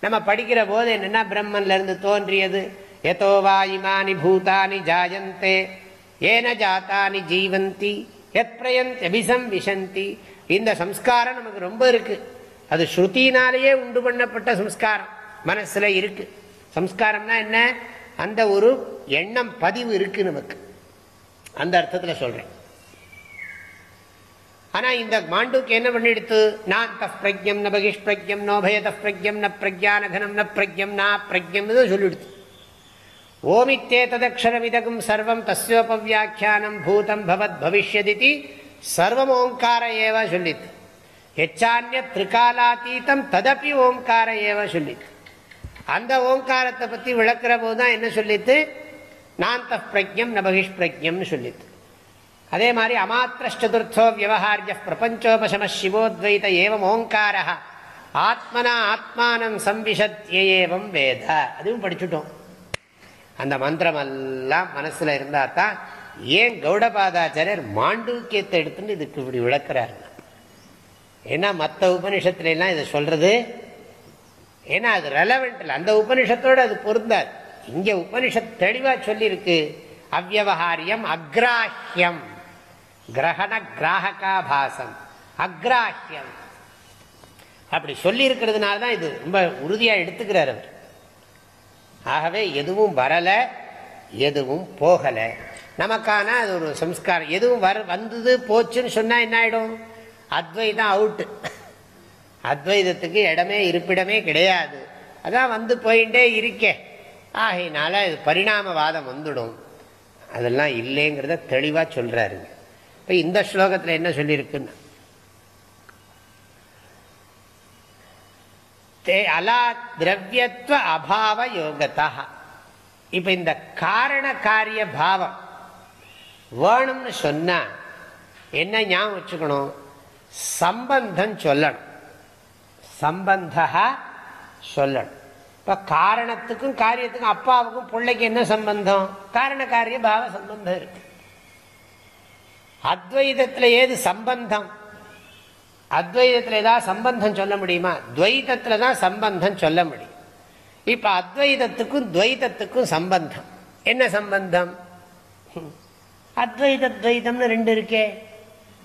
நம்ம படிக்கிற போது என்னன்னா பிரம்மன்ல இருந்து தோன்றியது எதோ இமானி பூதானி ஜாயந்தே ஏன ஜாத்தானி ஜீவந்தி எத் அபிசம் விஷந்தி இந்த சம்ஸ்காரம் நமக்கு ரொம்ப இருக்கு. அது ஸ்ருத்தினாலேயே உண்டு பண்ணப்பட்ட சம்ஸ்காரம். மனசுல இருக்கு. சம்ஸ்காரம்னா என்ன? அந்த ஒரு எண்ணம் பதிவு இருக்கு நமக்கு. அந்த அர்த்தத்தில் சொல்றேன். ஆனா இந்த மாண்டுக்கு என்ன பண்ணிடுத்து? நான் தஃப் பிரஜம் ந பகிஷ் பிரஜம் நோபய தஃப் பிரஜம் ந பிரஜானகனம் ந பிரஜம் நா பிரஜம் சொல்லிடுத்து. ஓமித்தே ததக்ஷரமிதகும் சர்வம் தஸ்யோபவியாக்கியானம் பூதம் பவத் பவிஷ்யதி சர்வம் ஓங்கார ஏவ சொல்லித்து எச்சான்ய திரிகாலாத்தீத்தம் ததப்பி ஓங்கார ஏவ சொல்லித்து அந்த ஓங்காரத்தை பத்தி விளக்குற போதுதான் என்ன சொல்லித்து நாந்த பிரஜம் நபகிஷ் பிரஜம்னு சொல்லித்து அதே மாதிரி அமாத்திரச்சதுர்த்தோ வியவஹாரிய பிரபஞ்சோபசம சிவோத்வைத ஏவம் ஓங்கார ஆத்மனா ஆத்மானம் சம்விஷத்யேவம் வேத. அதுவும் படிச்சுட்டோம். அந்த மந்திரம் எல்லாம் மனசுல இருந்தா தான் ஏன் கௌடபாதாச்சாரியர் மாண்டூக்கியத்தை எடுத்துன்னு இதுக்கு இப்படி விளக்குறாரு ஏன்னா மற்ற உபனிஷத்துல எல்லாம் இதை சொல்றது ஏன்னா அது ரெலவெண்ட் இல்லை. அந்த உபனிஷத்தோடு அது பொருந்தாது. இங்கே உபனிஷத் தெளிவாக சொல்லியிருக்கு அவ்வகாரியம் அக்ராஹியம். கிரகண கிராகாபாசம் அக்ராஹியம். அப்படி சொல்லி இருக்கிறதுனால தான் இது ரொம்ப உறுதியாக எடுத்துக்கிறார் அவர். ஆகவே எதுவும் வரலை எதுவும் போகலை. நமக்கான அது ஒரு சம்ஸ்காரம். எதுவும் வர வந்தது போச்சுன்னு சொன்னால் என்ன ஆகிடும் அத்வைதம் அவுட்டு அத்வைதத்துக்கு இடமே இருப்பிடமே கிடையாது. அதான் வந்து போயிட்டே இருக்கே. ஆகையினால இது பரிணாமவாதம் வந்துடும். அதெல்லாம் இல்லைங்கிறத தெளிவாக சொல்கிறாருங்க இப்போ இந்த ஸ்லோகத்தில் என்ன சொல்லியிருக்குன்னா அலா திரவியத்துவ அபாவ யோகத்தா. இப்போ இந்த காரண காரிய பாவம் வேணும்னு சொன்னா என்ன ஞாபகம் வச்சுக்கணும்? சம்பந்தம் சொல்லணும். சம்பந்தா சொல்லணும். இப்ப காரணத்துக்கும் காரியத்துக்கும் அப்பாவுக்கும் பிள்ளைக்கு என்ன சம்பந்தம்? காரண காரிய பாவ சம்பந்தம் இருக்கு. அத்வைதத்தில் ஏது சம்பந்தம்? அத்வைதத்தில் ஏதாவது சம்பந்தம் சொல்ல முடியுமா? துவைதத்தில் தான் சம்பந்தம் சொல்ல முடியும். இப்ப அத்வைதத்துக்கும் துவைதத்துக்கும் சம்பந்தம். என்ன சம்பந்தம்? அத்வைத துவைதம்னு ரெண்டு இருக்கே.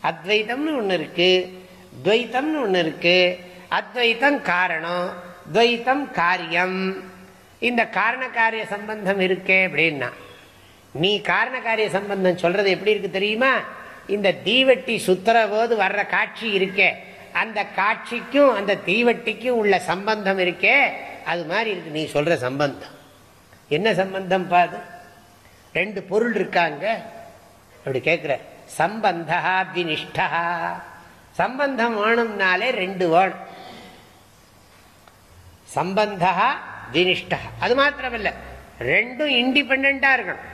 அத்வைதம்னு ஒன்று இருக்கு. துவைத்தம்னு ஒன்று இருக்கு. அத்வைத்தம் காரணம் துவைத்தம் காரியம். இந்த காரண காரிய சம்பந்தம் இருக்கே அப்படின்னா நீ காரண காரிய சம்பந்தம் சொல்றது எப்படி இருக்கு தெரியுமா? இந்த தீவட்டி சுத்துற போது வர்ற காட்சி இருக்கே. அந்த காட்சிக்கும் அந்த தீவட்டிக்கும் உள்ள சம்பந்தம் இருக்கே. அது மாதிரி இருக்கு நீ சொல்ற சம்பந்தம். என்ன சம்பந்தம் பாது ரெண்டு பொருள் இருக்காங்க. அப்படி கேட்குற சம்பந்தா வினிஷ்டா சம்பந்தம் வேணும்னாலே ரெண்டு வேணும் சம்பந்தா வினிஷ்டா அது மாத்திரமல்ல. ரெண்டும் இண்டிபெண்டாக இருக்கணும்.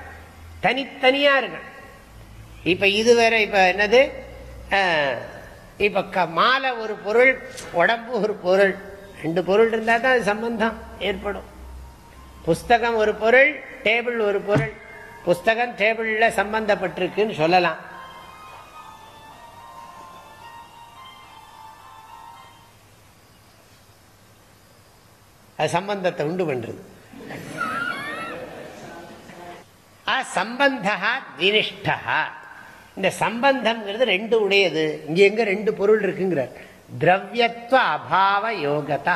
தனித்தனியாக இருக்கணும். இப்போ இதுவரை இப்போ என்னது? என்னது க மாலை ஒரு பொருள் உடம்பு ஒரு பொருள். ரெண்டு பொருள் இருந்தால் தான் அது சம்பந்தம் ஏற்படும். புஸ்தகம் ஒரு பொருள் டேபிள் ஒரு பொருள். புஸ்தகம் டேபிள்ல சம்பந்தப்பட்டிருக்குன்னு சொல்லலாம். அது சம்பந்தத்தை உண்டு பண்றது. சம்பந்தா தினிஷ்டா இந்த சம்பந்தம்ங்கிறது ரெண்டு உடையது. இங்க எங்க ரெண்டு பொருள் இருக்குங்கிற திரவியத்துவ அபாவ யோகத்தா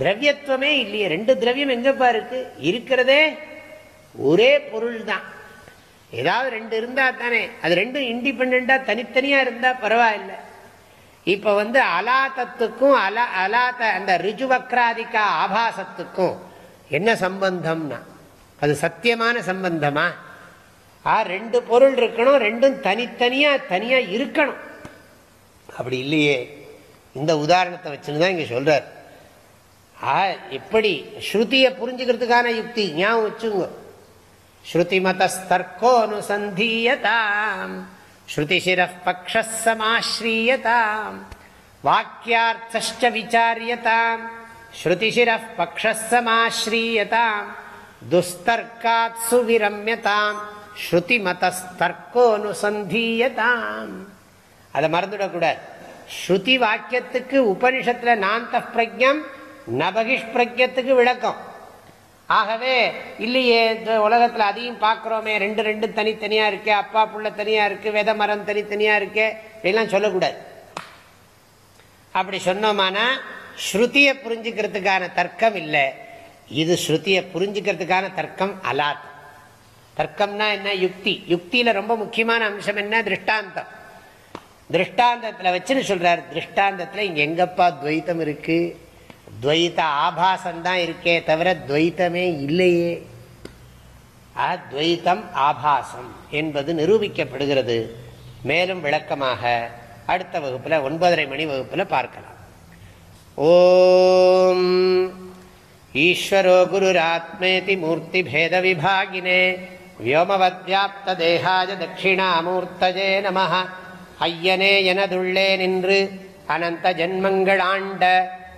திரவியத்துவமே இல்லையே. ரெண்டு திரவியம் எங்கப்பா இருக்கு? இருக்கிறதே ஒரே பொருள் தான் ஏதாவது ரெண்டு இருந்தா தானே. அது ரெண்டும் இண்டிபெண்டா தனித்தனியா இருந்தா பரவாயில்ல. இப்ப வந்து அலாத்தத்துக்கும் அலா அலாத்த அந்த ரிஜுவக்ராதிக்கா ஆபாசத்துக்கும் என்ன சம்பந்தம்னா? அது சத்தியமான சம்பந்தமா? ஆ ரெண்டு பொருள் இருக்கணும் ரெண்டும் தனித்தனியா தனியா இருக்கணும். அப்படி இல்லையே. இந்த உதாரணத்தை வச்சுன்னு தான் இங்க ஆ எப்படி ஸ்ருதியை புரிஞ்சுக்கிறதுக்கான யுக்தி ஞாபகம் வச்சுங்க ஸ்ருதிமதஸ்தர்க்கோனுசந்தீயதாம். ஸ்ருதிசிர பக்ஷமாஸ்ரீயதாம் வாக்கியார்த்த விசாரியதாம். ஸ்ருதிசிர பக்ஷமாஸ்ரீயதாம் துஸ்தர்க்காத் சுவிரம்யதாம். ஸ்ருதிமதஸ்தர்க்கோனுசந்தீயதாம். அதை மறந்துடக்கூடாது ஸ்ருதி வாக்கியத்துக்கு உபனிஷத்துல நாந்த பிரஜம் நபகிஷ் பிரஜத்துக்கு விளக்கம். ஆகவே இல்லையே இந்த உலகத்தில் அதையும் பார்க்குறோமே ரெண்டு ரெண்டு தனித்தனியாக இருக்கே அப்பா புள்ள தனியாக இருக்குது வித மரம் தனித்தனியாக இருக்கே இப்படிலாம் சொல்லக்கூடாது. அப்படி சொன்னோமானா ஸ்ருதியை புரிஞ்சுக்கிறதுக்கான தர்க்கம் இல்லை. இது ஸ்ருதியை புரிஞ்சுக்கிறதுக்கான தர்க்கம் அலாத். தர்க்கம்னா என்ன? யுக்தி. யுக்தியில் ரொம்ப முக்கியமான அம்சம் என்ன? திருஷ்டாந்தம். திருஷ்டாந்தத்தில் வச்சுன்னு சொல்கிறார் திருஷ்டாந்தத்தில் இங்கே எங்கப்பா துவைத்தம் இருக்குது துவைத்த ஆபாசம்தான் இருக்கே தவிர துவைத்தமே இல்லையே. அத்வைத்தம் ஆபாசம் என்பது நிரூபிக்கப்படுகிறது. மேலும் விளக்கமாக அடுத்த வகுப்பில் ஒன்பதரை மணி வகுப்பில் பார்க்கலாம். ஓம் ஈஸ்வரோ குருராத்மேதி மூர்த்தி பேத விபாகினே வியோமவத்யாப்த தேகாஜ தட்சிணாமூர்த்தஜே நம ஐயனே எனதுள்ளே நின்று அனந்த ஜென்மங்கள் ஆண்ட